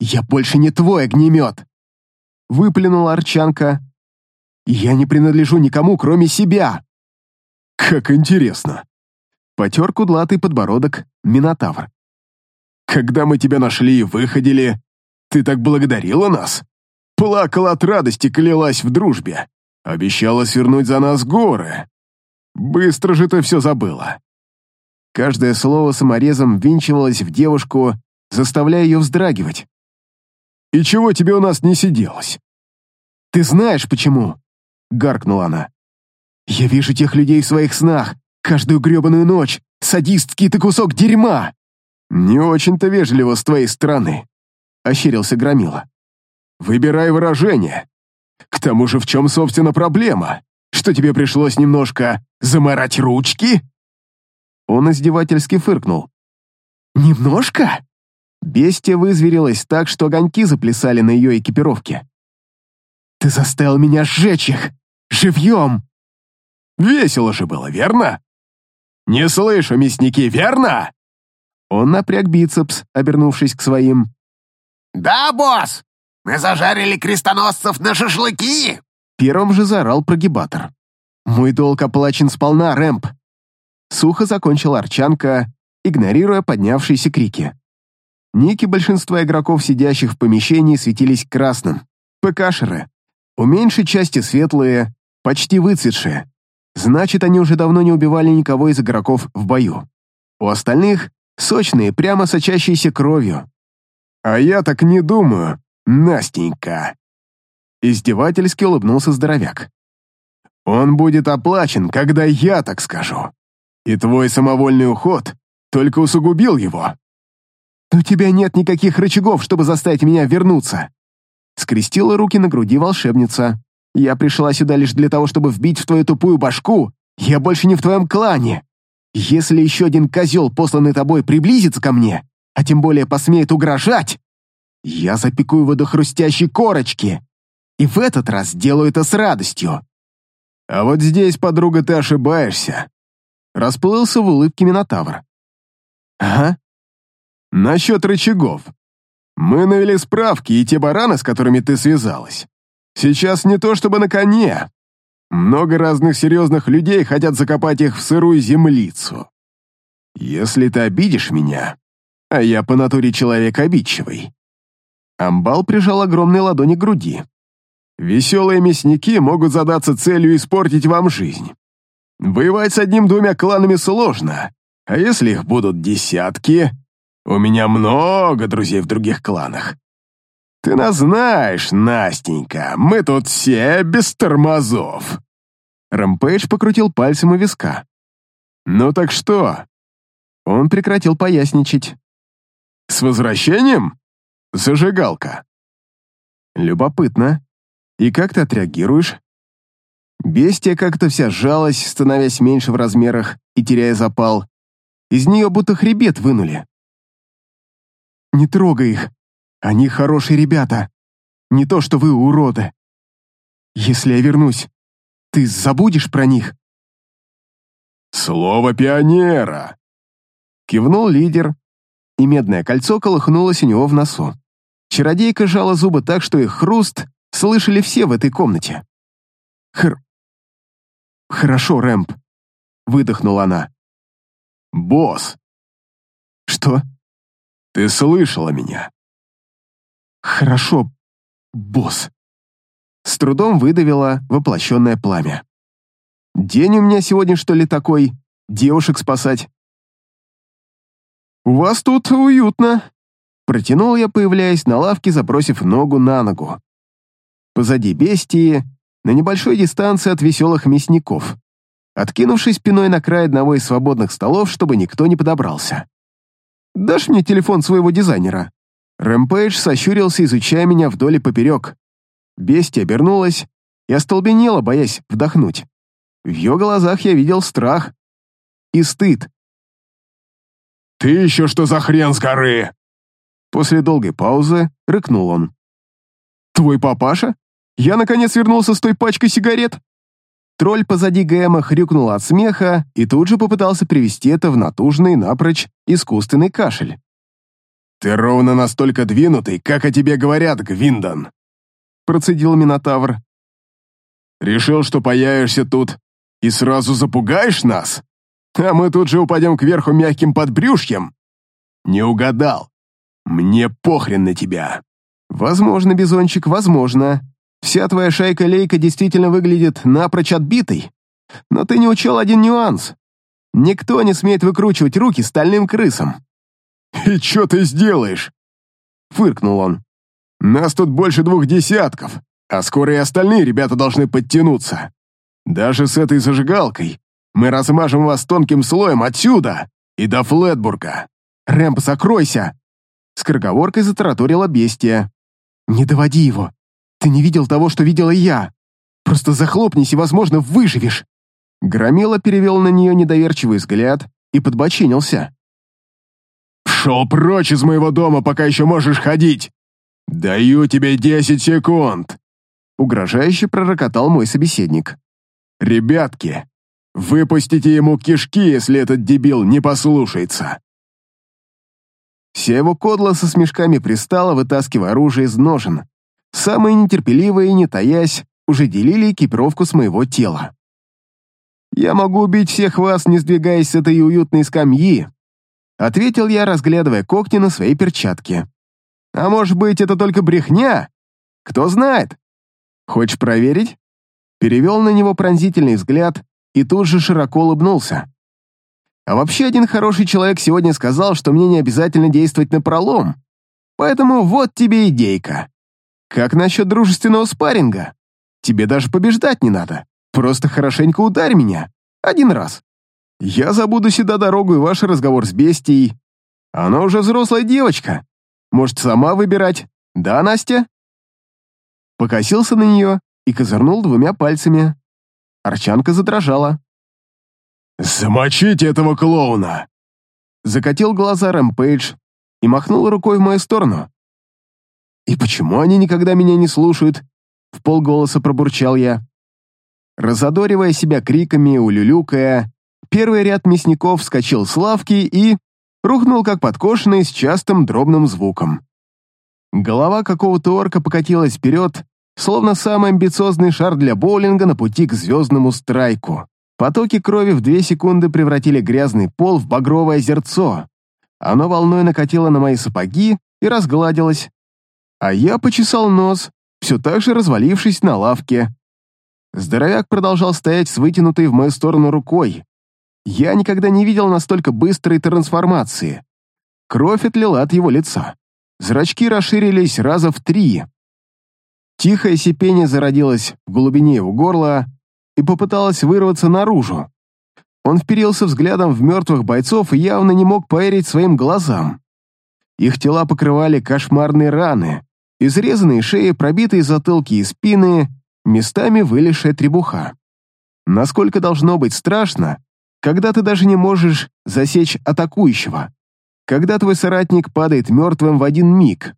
«Я больше не твой огнемет!» — выплюнула Арчанка. «Я не принадлежу никому, кроме себя!» «Как интересно!» Потер кудлатый подбородок Минотавр. «Когда мы тебя нашли и выходили, ты так благодарила нас? Плакала от радости, клялась в дружбе. Обещала свернуть за нас горы. Быстро же ты все забыла». Каждое слово саморезом винчивалось в девушку, заставляя ее вздрагивать. «И чего тебе у нас не сиделось?» «Ты знаешь, почему?» — гаркнула она. «Я вижу тех людей в своих снах, каждую гребаную ночь. Садистский ты кусок дерьма!» «Не очень-то вежливо с твоей стороны», — ощерился Громила. «Выбирай выражение. К тому же в чем, собственно, проблема? Что тебе пришлось немножко заморать ручки?» Он издевательски фыркнул. «Немножко?» Бестия вызверилась так, что огоньки заплясали на ее экипировке. «Ты заставил меня сжечь их! Живьем!» «Весело же было, верно?» «Не слышу, мясники, верно?» Он напряг бицепс, обернувшись к своим. «Да, босс! Мы зажарили крестоносцев на шашлыки!» Первым же заорал прогибатор. «Мой долг оплачен сполна, Рэмп!» Сухо закончила Арчанка, игнорируя поднявшиеся крики. Ники большинства игроков, сидящих в помещении, светились красным. ПКшеры. У меньшей части светлые, почти выцветшие. Значит, они уже давно не убивали никого из игроков в бою. У остальных — сочные, прямо сочащиеся кровью. «А я так не думаю, Настенька!» Издевательски улыбнулся здоровяк. «Он будет оплачен, когда я так скажу. И твой самовольный уход только усугубил его». «У тебя нет никаких рычагов, чтобы заставить меня вернуться!» Скрестила руки на груди волшебница. «Я пришла сюда лишь для того, чтобы вбить в твою тупую башку. Я больше не в твоем клане. Если еще один козел, посланный тобой, приблизится ко мне, а тем более посмеет угрожать, я запеку его до хрустящей корочки. И в этот раз делаю это с радостью». «А вот здесь, подруга, ты ошибаешься», — расплылся в улыбке Минотавр. «Ага, Насчет рычагов. Мы навели справки, и те бараны, с которыми ты связалась, сейчас не то чтобы на коне. Много разных серьезных людей хотят закопать их в сырую землицу. Если ты обидишь меня, а я по натуре человек обидчивый. Амбал прижал огромные ладони к груди. Веселые мясники могут задаться целью испортить вам жизнь. Воевать с одним-двумя кланами сложно, а если их будут десятки, у меня много друзей в других кланах. Ты нас знаешь, Настенька, мы тут все без тормозов». Рампейдж покрутил пальцем у виска. «Ну так что?» Он прекратил поясничать. «С возвращением? Зажигалка». «Любопытно. И как ты отреагируешь?» Бестия как-то вся сжалась, становясь меньше в размерах и теряя запал. Из нее будто хребет вынули. Не трогай их. Они хорошие ребята. Не то, что вы уроды. Если я вернусь, ты забудешь про них?» «Слово пионера!» Кивнул лидер, и медное кольцо колыхнулось у него в носу. Чародейка сжала зубы так, что их хруст слышали все в этой комнате. Хр... Хорошо, Рэмп. Выдохнула она. Босс, Что? ты слышала меня? Хорошо, босс. С трудом выдавила воплощенное пламя. День у меня сегодня, что ли, такой? Девушек спасать? «У вас тут уютно», — протянул я, появляясь на лавке, забросив ногу на ногу. Позади бестии, на небольшой дистанции от веселых мясников, откинувшись спиной на край одного из свободных столов, чтобы никто не подобрался. «Дашь мне телефон своего дизайнера?» Рэмпейдж сощурился, изучая меня вдоль и поперек. Бестия обернулась и остолбенела, боясь вдохнуть. В ее глазах я видел страх и стыд. Ты еще что за хрен с горы? После долгой паузы рыкнул он. «Твой папаша? Я, наконец, вернулся с той пачкой сигарет?» Тролль позади Гэма хрюкнул от смеха и тут же попытался привести это в натужный, напрочь, искусственный кашель. Ты ровно настолько двинутый, как о тебе говорят, Гвиндон. Процедил Минотавр. Решил, что появишься тут и сразу запугаешь нас? А мы тут же упадем кверху мягким подбрюшьем? Не угадал. Мне похрен на тебя. Возможно, Бизончик, возможно. Вся твоя шайка-лейка действительно выглядит напрочь отбитой. Но ты не учел один нюанс. Никто не смеет выкручивать руки стальным крысам. «И что ты сделаешь?» Фыркнул он. «Нас тут больше двух десятков, а скоро и остальные ребята должны подтянуться. Даже с этой зажигалкой мы размажем вас тонким слоем отсюда и до Флетбурга». «Рэмп, закройся!» Скороговоркой затараторила бестия. «Не доводи его. Ты не видел того, что видела я. Просто захлопнись и, возможно, выживешь». Громила перевел на нее недоверчивый взгляд и подбочинился. «Шел прочь из моего дома, пока еще можешь ходить! Даю тебе десять секунд!» Угрожающе пророкотал мой собеседник. «Ребятки, выпустите ему кишки, если этот дебил не послушается!» Его кодла со смешками пристала, вытаскивая оружие из ножен. Самые нетерпеливые, не таясь, уже делили экипировку с моего тела. «Я могу убить всех вас, не сдвигаясь с этой уютной скамьи», ответил я, разглядывая когти на своей перчатке. «А может быть, это только брехня? Кто знает? Хочешь проверить?» Перевел на него пронзительный взгляд и тут же широко улыбнулся. А вообще один хороший человек сегодня сказал, что мне не обязательно действовать на пролом. Поэтому вот тебе идейка. Как насчет дружественного спарринга? Тебе даже побеждать не надо. Просто хорошенько ударь меня. Один раз. Я забуду сюда дорогу и ваш разговор с бестией. Она уже взрослая девочка. Может, сама выбирать. Да, Настя?» Покосился на нее и козырнул двумя пальцами. Арчанка задрожала. «Замочите этого клоуна!» Закатил глаза Рэмпейдж и махнул рукой в мою сторону. «И почему они никогда меня не слушают?» В полголоса пробурчал я. Разодоривая себя криками, улюлюкая, первый ряд мясников вскочил с лавки и рухнул как подкошенный с частым дробным звуком. Голова какого-то орка покатилась вперед, словно самый амбициозный шар для боулинга на пути к звездному страйку. Потоки крови в две секунды превратили грязный пол в багровое озерцо. Оно волной накатило на мои сапоги и разгладилось. А я почесал нос, все так же развалившись на лавке. Здоровяк продолжал стоять с вытянутой в мою сторону рукой. Я никогда не видел настолько быстрой трансформации. Кровь отлила от его лица. Зрачки расширились раза в три. Тихое сипение зародилось в глубине его горла и попыталось вырваться наружу. Он вперился взглядом в мертвых бойцов и явно не мог поверить своим глазам. Их тела покрывали кошмарные раны, изрезанные шеи, пробитые затылки и спины, местами вылезшая требуха. Насколько должно быть страшно, когда ты даже не можешь засечь атакующего, когда твой соратник падает мертвым в один миг.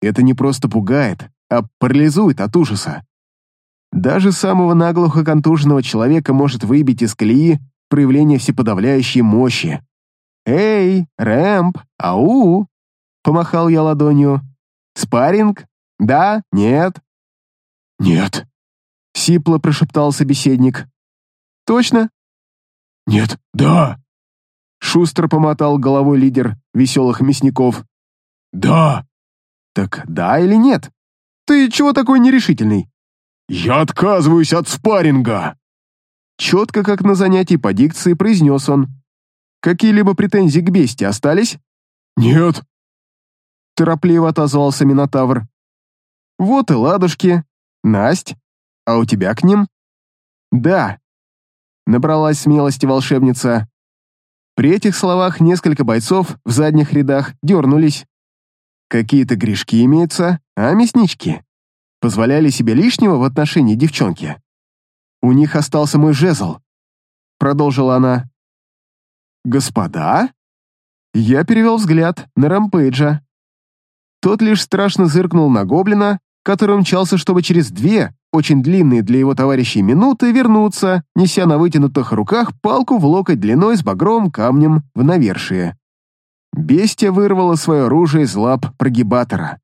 Это не просто пугает, а парализует от ужаса. Даже самого наглухо контуженного человека может выбить из колеи проявление всеподавляющей мощи. «Эй, Рэмп, ау!» — помахал я ладонью. «Спарринг? Да? Нет?» «Нет», Сипло прошептал собеседник. «Точно?» «Нет, да!» Шустро помотал головой лидер веселых мясников. «Да!» «Так да или нет? Ты чего такой нерешительный?» «Я отказываюсь от спарринга!» Четко, как на занятии по дикции, произнес он. «Какие-либо претензии к бести остались?» «Нет». Торопливо отозвался Минотавр. «Вот и ладушки. Насть, а у тебя к ним?» «Да», — набралась смелости волшебница. При этих словах несколько бойцов в задних рядах дернулись. Какие-то грешки имеются, а мяснички позволяли себе лишнего в отношении девчонки. «У них остался мой жезл», — продолжила она. «Господа?» Я перевел взгляд на Рампейджа. Тот лишь страшно зыркнул на гоблина, который мчался, чтобы через две, очень длинные для его товарищей минуты, вернуться, неся на вытянутых руках палку в локоть длиной с багровым камнем в навершие. Бестия вырвала свое оружие из лап прогибатора.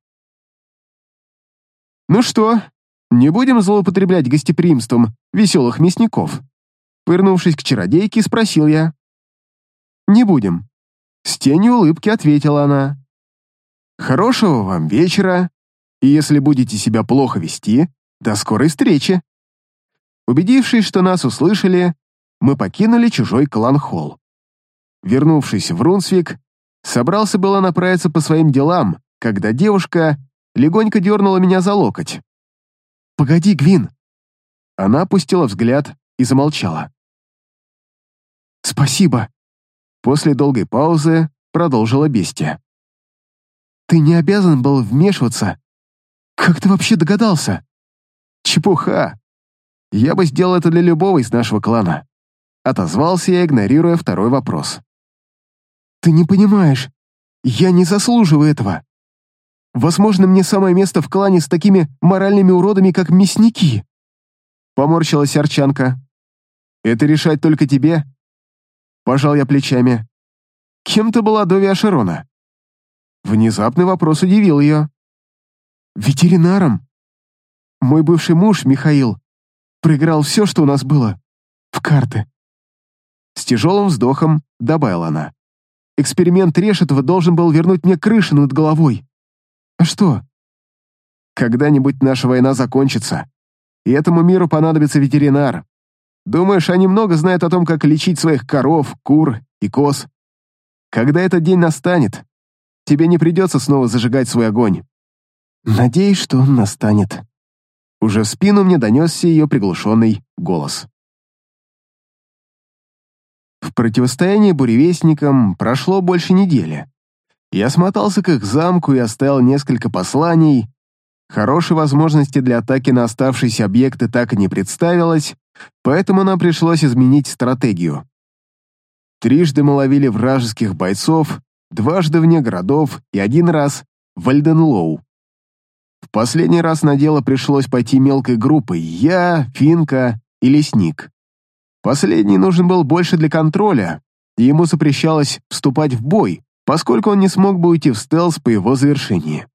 «Ну что, не будем злоупотреблять гостеприимством веселых мясников?» Повернувшись к чародейке, спросил я. «Не будем». С тенью улыбки ответила она. «Хорошего вам вечера, и если будете себя плохо вести, до скорой встречи». Убедившись, что нас услышали, мы покинули чужой клан-холл. Вернувшись в Рунсвик, собрался было направиться по своим делам, когда девушка легонько дернула меня за локоть. «Погоди, Гвин!» Она опустила взгляд и замолчала. «Спасибо!» После долгой паузы продолжила бестия. «Ты не обязан был вмешиваться. Как ты вообще догадался?» «Чепуха! Я бы сделал это для любого из нашего клана», отозвался я, игнорируя второй вопрос. «Ты не понимаешь, я не заслуживаю этого. Возможно, мне самое место в клане с такими моральными уродами, как мясники. Поморщилась Арчанка. Это решать только тебе? Пожал я плечами. Кем ты была до Виашерона? Внезапный вопрос удивил ее. Ветеринаром. Мой бывший муж, Михаил, проиграл все, что у нас было, в карты. С тяжелым вздохом добавила она. Эксперимент Решетова должен был вернуть мне крышу над головой. А что? Когда-нибудь наша война закончится, и этому миру понадобится ветеринар. Думаешь, они много знают о том, как лечить своих коров, кур и коз? Когда этот день настанет, тебе не придется снова зажигать свой огонь. Надеюсь, что он настанет. Уже в спину мне донесся ее приглушенный голос. В противостоянии буревестникам прошло больше недели. Я смотался к их замку и оставил несколько посланий. Хорошей возможности для атаки на оставшиеся объекты так и не представилось, поэтому нам пришлось изменить стратегию. Трижды мы ловили вражеских бойцов, дважды вне городов и один раз в Альденлоу. В последний раз на дело пришлось пойти мелкой группой я, Финка и Лесник. Последний нужен был больше для контроля, и ему запрещалось вступать в бой, поскольку он не смог бы уйти в стелс по его завершении.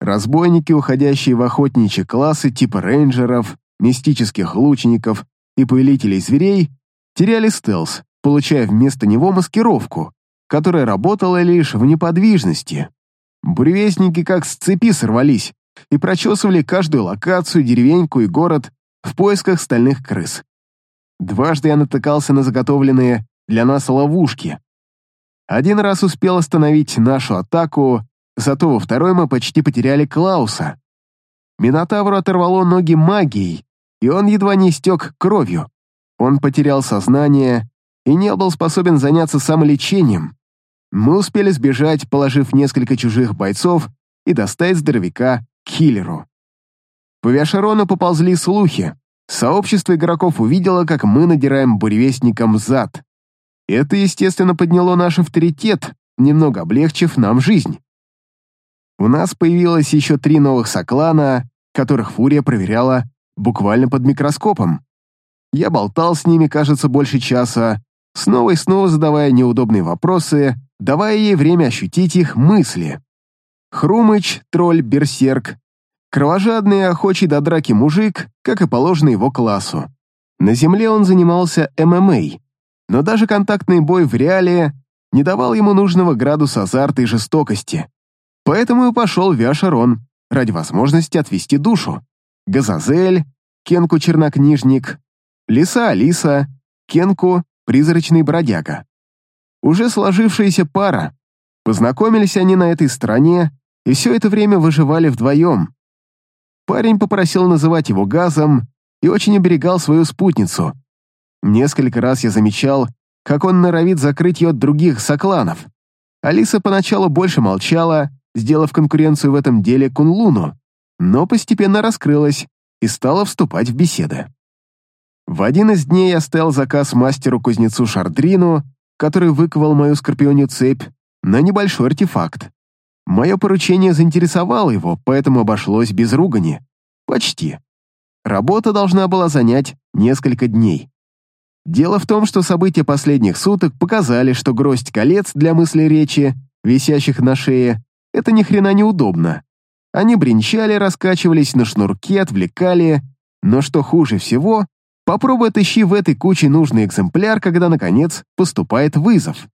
Разбойники, уходящие в охотничьи классы типа рейнджеров, мистических лучников и повелителей зверей, теряли стелс, получая вместо него маскировку, которая работала лишь в неподвижности. Буревестники как с цепи сорвались и прочесывали каждую локацию, деревеньку и город в поисках стальных крыс. Дважды я натыкался на заготовленные для нас ловушки, один раз успел остановить нашу атаку, зато во второй мы почти потеряли Клауса. Минотавру оторвало ноги магией, и он едва не истек кровью. Он потерял сознание и не был способен заняться самолечением. Мы успели сбежать, положив несколько чужих бойцов и доставить здоровяка к хиллеру. По Виашарону поползли слухи. Сообщество игроков увидело, как мы надираем буревестникам зад. Это, естественно, подняло наш авторитет, немного облегчив нам жизнь. У нас появилось еще три новых соклана, которых Фурия проверяла буквально под микроскопом. Я болтал с ними, кажется, больше часа, снова и снова задавая неудобные вопросы, давая ей время ощутить их мысли. Хрумыч, тролль, берсерк, Кровожадный и охочий до драки мужик, как и положено его классу. На земле он занимался ММА, но даже контактный бой в реале не давал ему нужного градуса азарта и жестокости. Поэтому и пошел Виашарон ради возможности отвести душу. Газазель, Кенку Чернокнижник, Лиса Алиса, Кенку Призрачный Бродяга. Уже сложившаяся пара. Познакомились они на этой стороне и все это время выживали вдвоем. Парень попросил называть его газом и очень оберегал свою спутницу. Несколько раз я замечал, как он норовит закрыть ее от других сокланов. Алиса поначалу больше молчала, сделав конкуренцию в этом деле Кунлуну, но постепенно раскрылась и стала вступать в беседы. В один из дней я оставил заказ мастеру-кузнецу Шардрину, который выковал мою скорпионью цепь, на небольшой артефакт. Мое поручение заинтересовало его, поэтому обошлось без ругани. Почти. Работа должна была занять несколько дней. Дело в том, что события последних суток показали, что гроздь колец для мысли речи, висящих на шее, это ни хрена неудобно. Они бренчали, раскачивались на шнурке, отвлекали, но что хуже всего, попробуй отыщи в этой куче нужный экземпляр, когда, наконец, поступает вызов.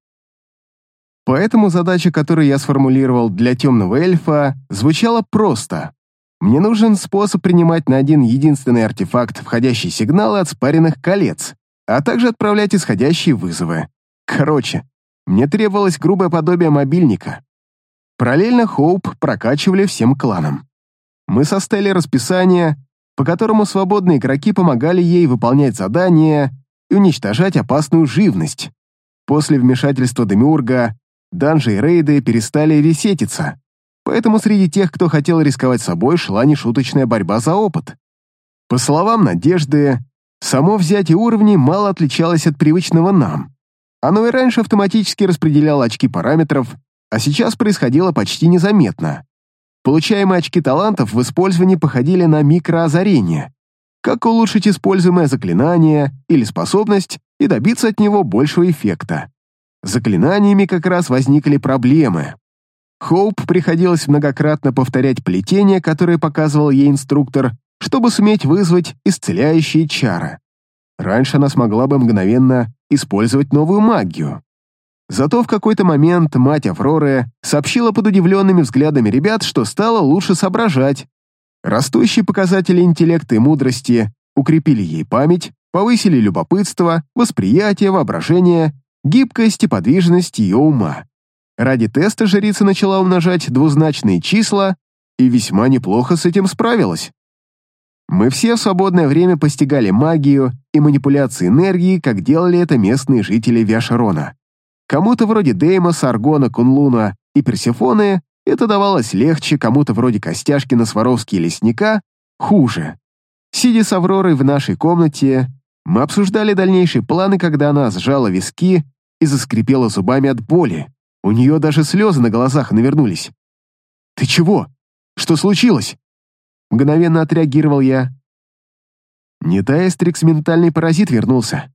Поэтому задача, которую я сформулировал для темного эльфа, звучала просто. Мне нужен способ принимать на один единственный артефакт входящие сигналы от спаренных колец а также отправлять исходящие вызовы. Короче, мне требовалось грубое подобие мобильника. Параллельно Хоуп прокачивали всем кланам. Мы составили расписание, по которому свободные игроки помогали ей выполнять задания и уничтожать опасную живность. После вмешательства Демиурга данжи и рейды перестали ресетиться, поэтому среди тех, кто хотел рисковать собой, шла нешуточная борьба за опыт. По словам Надежды, Само взятие уровней мало отличалось от привычного нам. Оно и раньше автоматически распределяло очки параметров, а сейчас происходило почти незаметно. Получаемые очки талантов в использовании походили на микроозарение. Как улучшить используемое заклинание или способность и добиться от него большего эффекта. С заклинаниями как раз возникли проблемы. Хоуп приходилось многократно повторять плетение, которое показывал ей инструктор, чтобы суметь вызвать исцеляющие чары. Раньше она смогла бы мгновенно использовать новую магию. Зато в какой-то момент мать Авроры сообщила под удивленными взглядами ребят, что стала лучше соображать. Растущие показатели интеллекта и мудрости укрепили ей память, повысили любопытство, восприятие, воображение, гибкость и подвижность ее ума. Ради теста жрица начала умножать двузначные числа и весьма неплохо с этим справилась. Мы все в свободное время постигали магию и манипуляции энергии, как делали это местные жители Виашарона. Кому-то вроде Деймоса, Аргона, Кунлуна и Персефоны это давалось легче, кому-то вроде Костяшкина, Сваровски и Лесника хуже. Сидя с Авророй в нашей комнате, мы обсуждали дальнейшие планы, когда она сжала виски и заскрипела зубами от боли. У нее даже слезы на глазах навернулись. «Ты чего? Что случилось?» Мгновенно отреагировал я. Не Таэстрикс ментальный паразит вернулся.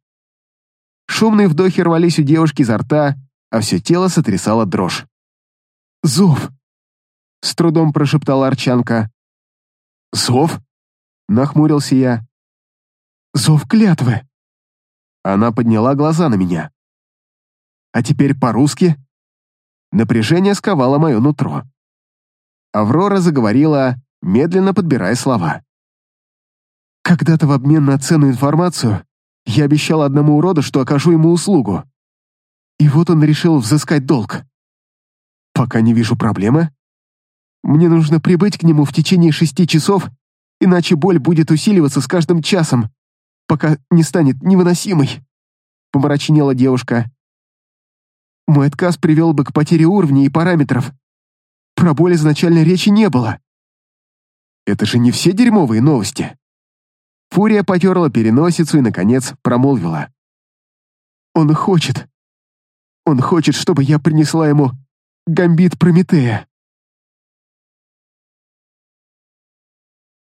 Шумные вдохи рвались у девушки изо рта, а все тело сотрясало дрожь. «Зов!» — с трудом прошептала Арчанка. «Зов?» — нахмурился я. «Зов клятвы!» Она подняла глаза на меня. «А теперь по-русски?» Напряжение сковало мое нутро. Аврора заговорила, медленно подбирая слова. «Когда-то в обмен на ценную информацию я обещал одному уроду, что окажу ему услугу. И вот он решил взыскать долг. Пока не вижу проблемы. Мне нужно прибыть к нему в течение шести часов, иначе боль будет усиливаться с каждым часом, пока не станет невыносимой», — помрачнела девушка. «Мой отказ привел бы к потере уровней и параметров. Про боль изначально речи не было. Это же не все дерьмовые новости. Фурия потерла переносицу и, наконец, промолвила. «Он хочет. Он хочет, чтобы я принесла ему гамбит Прометея».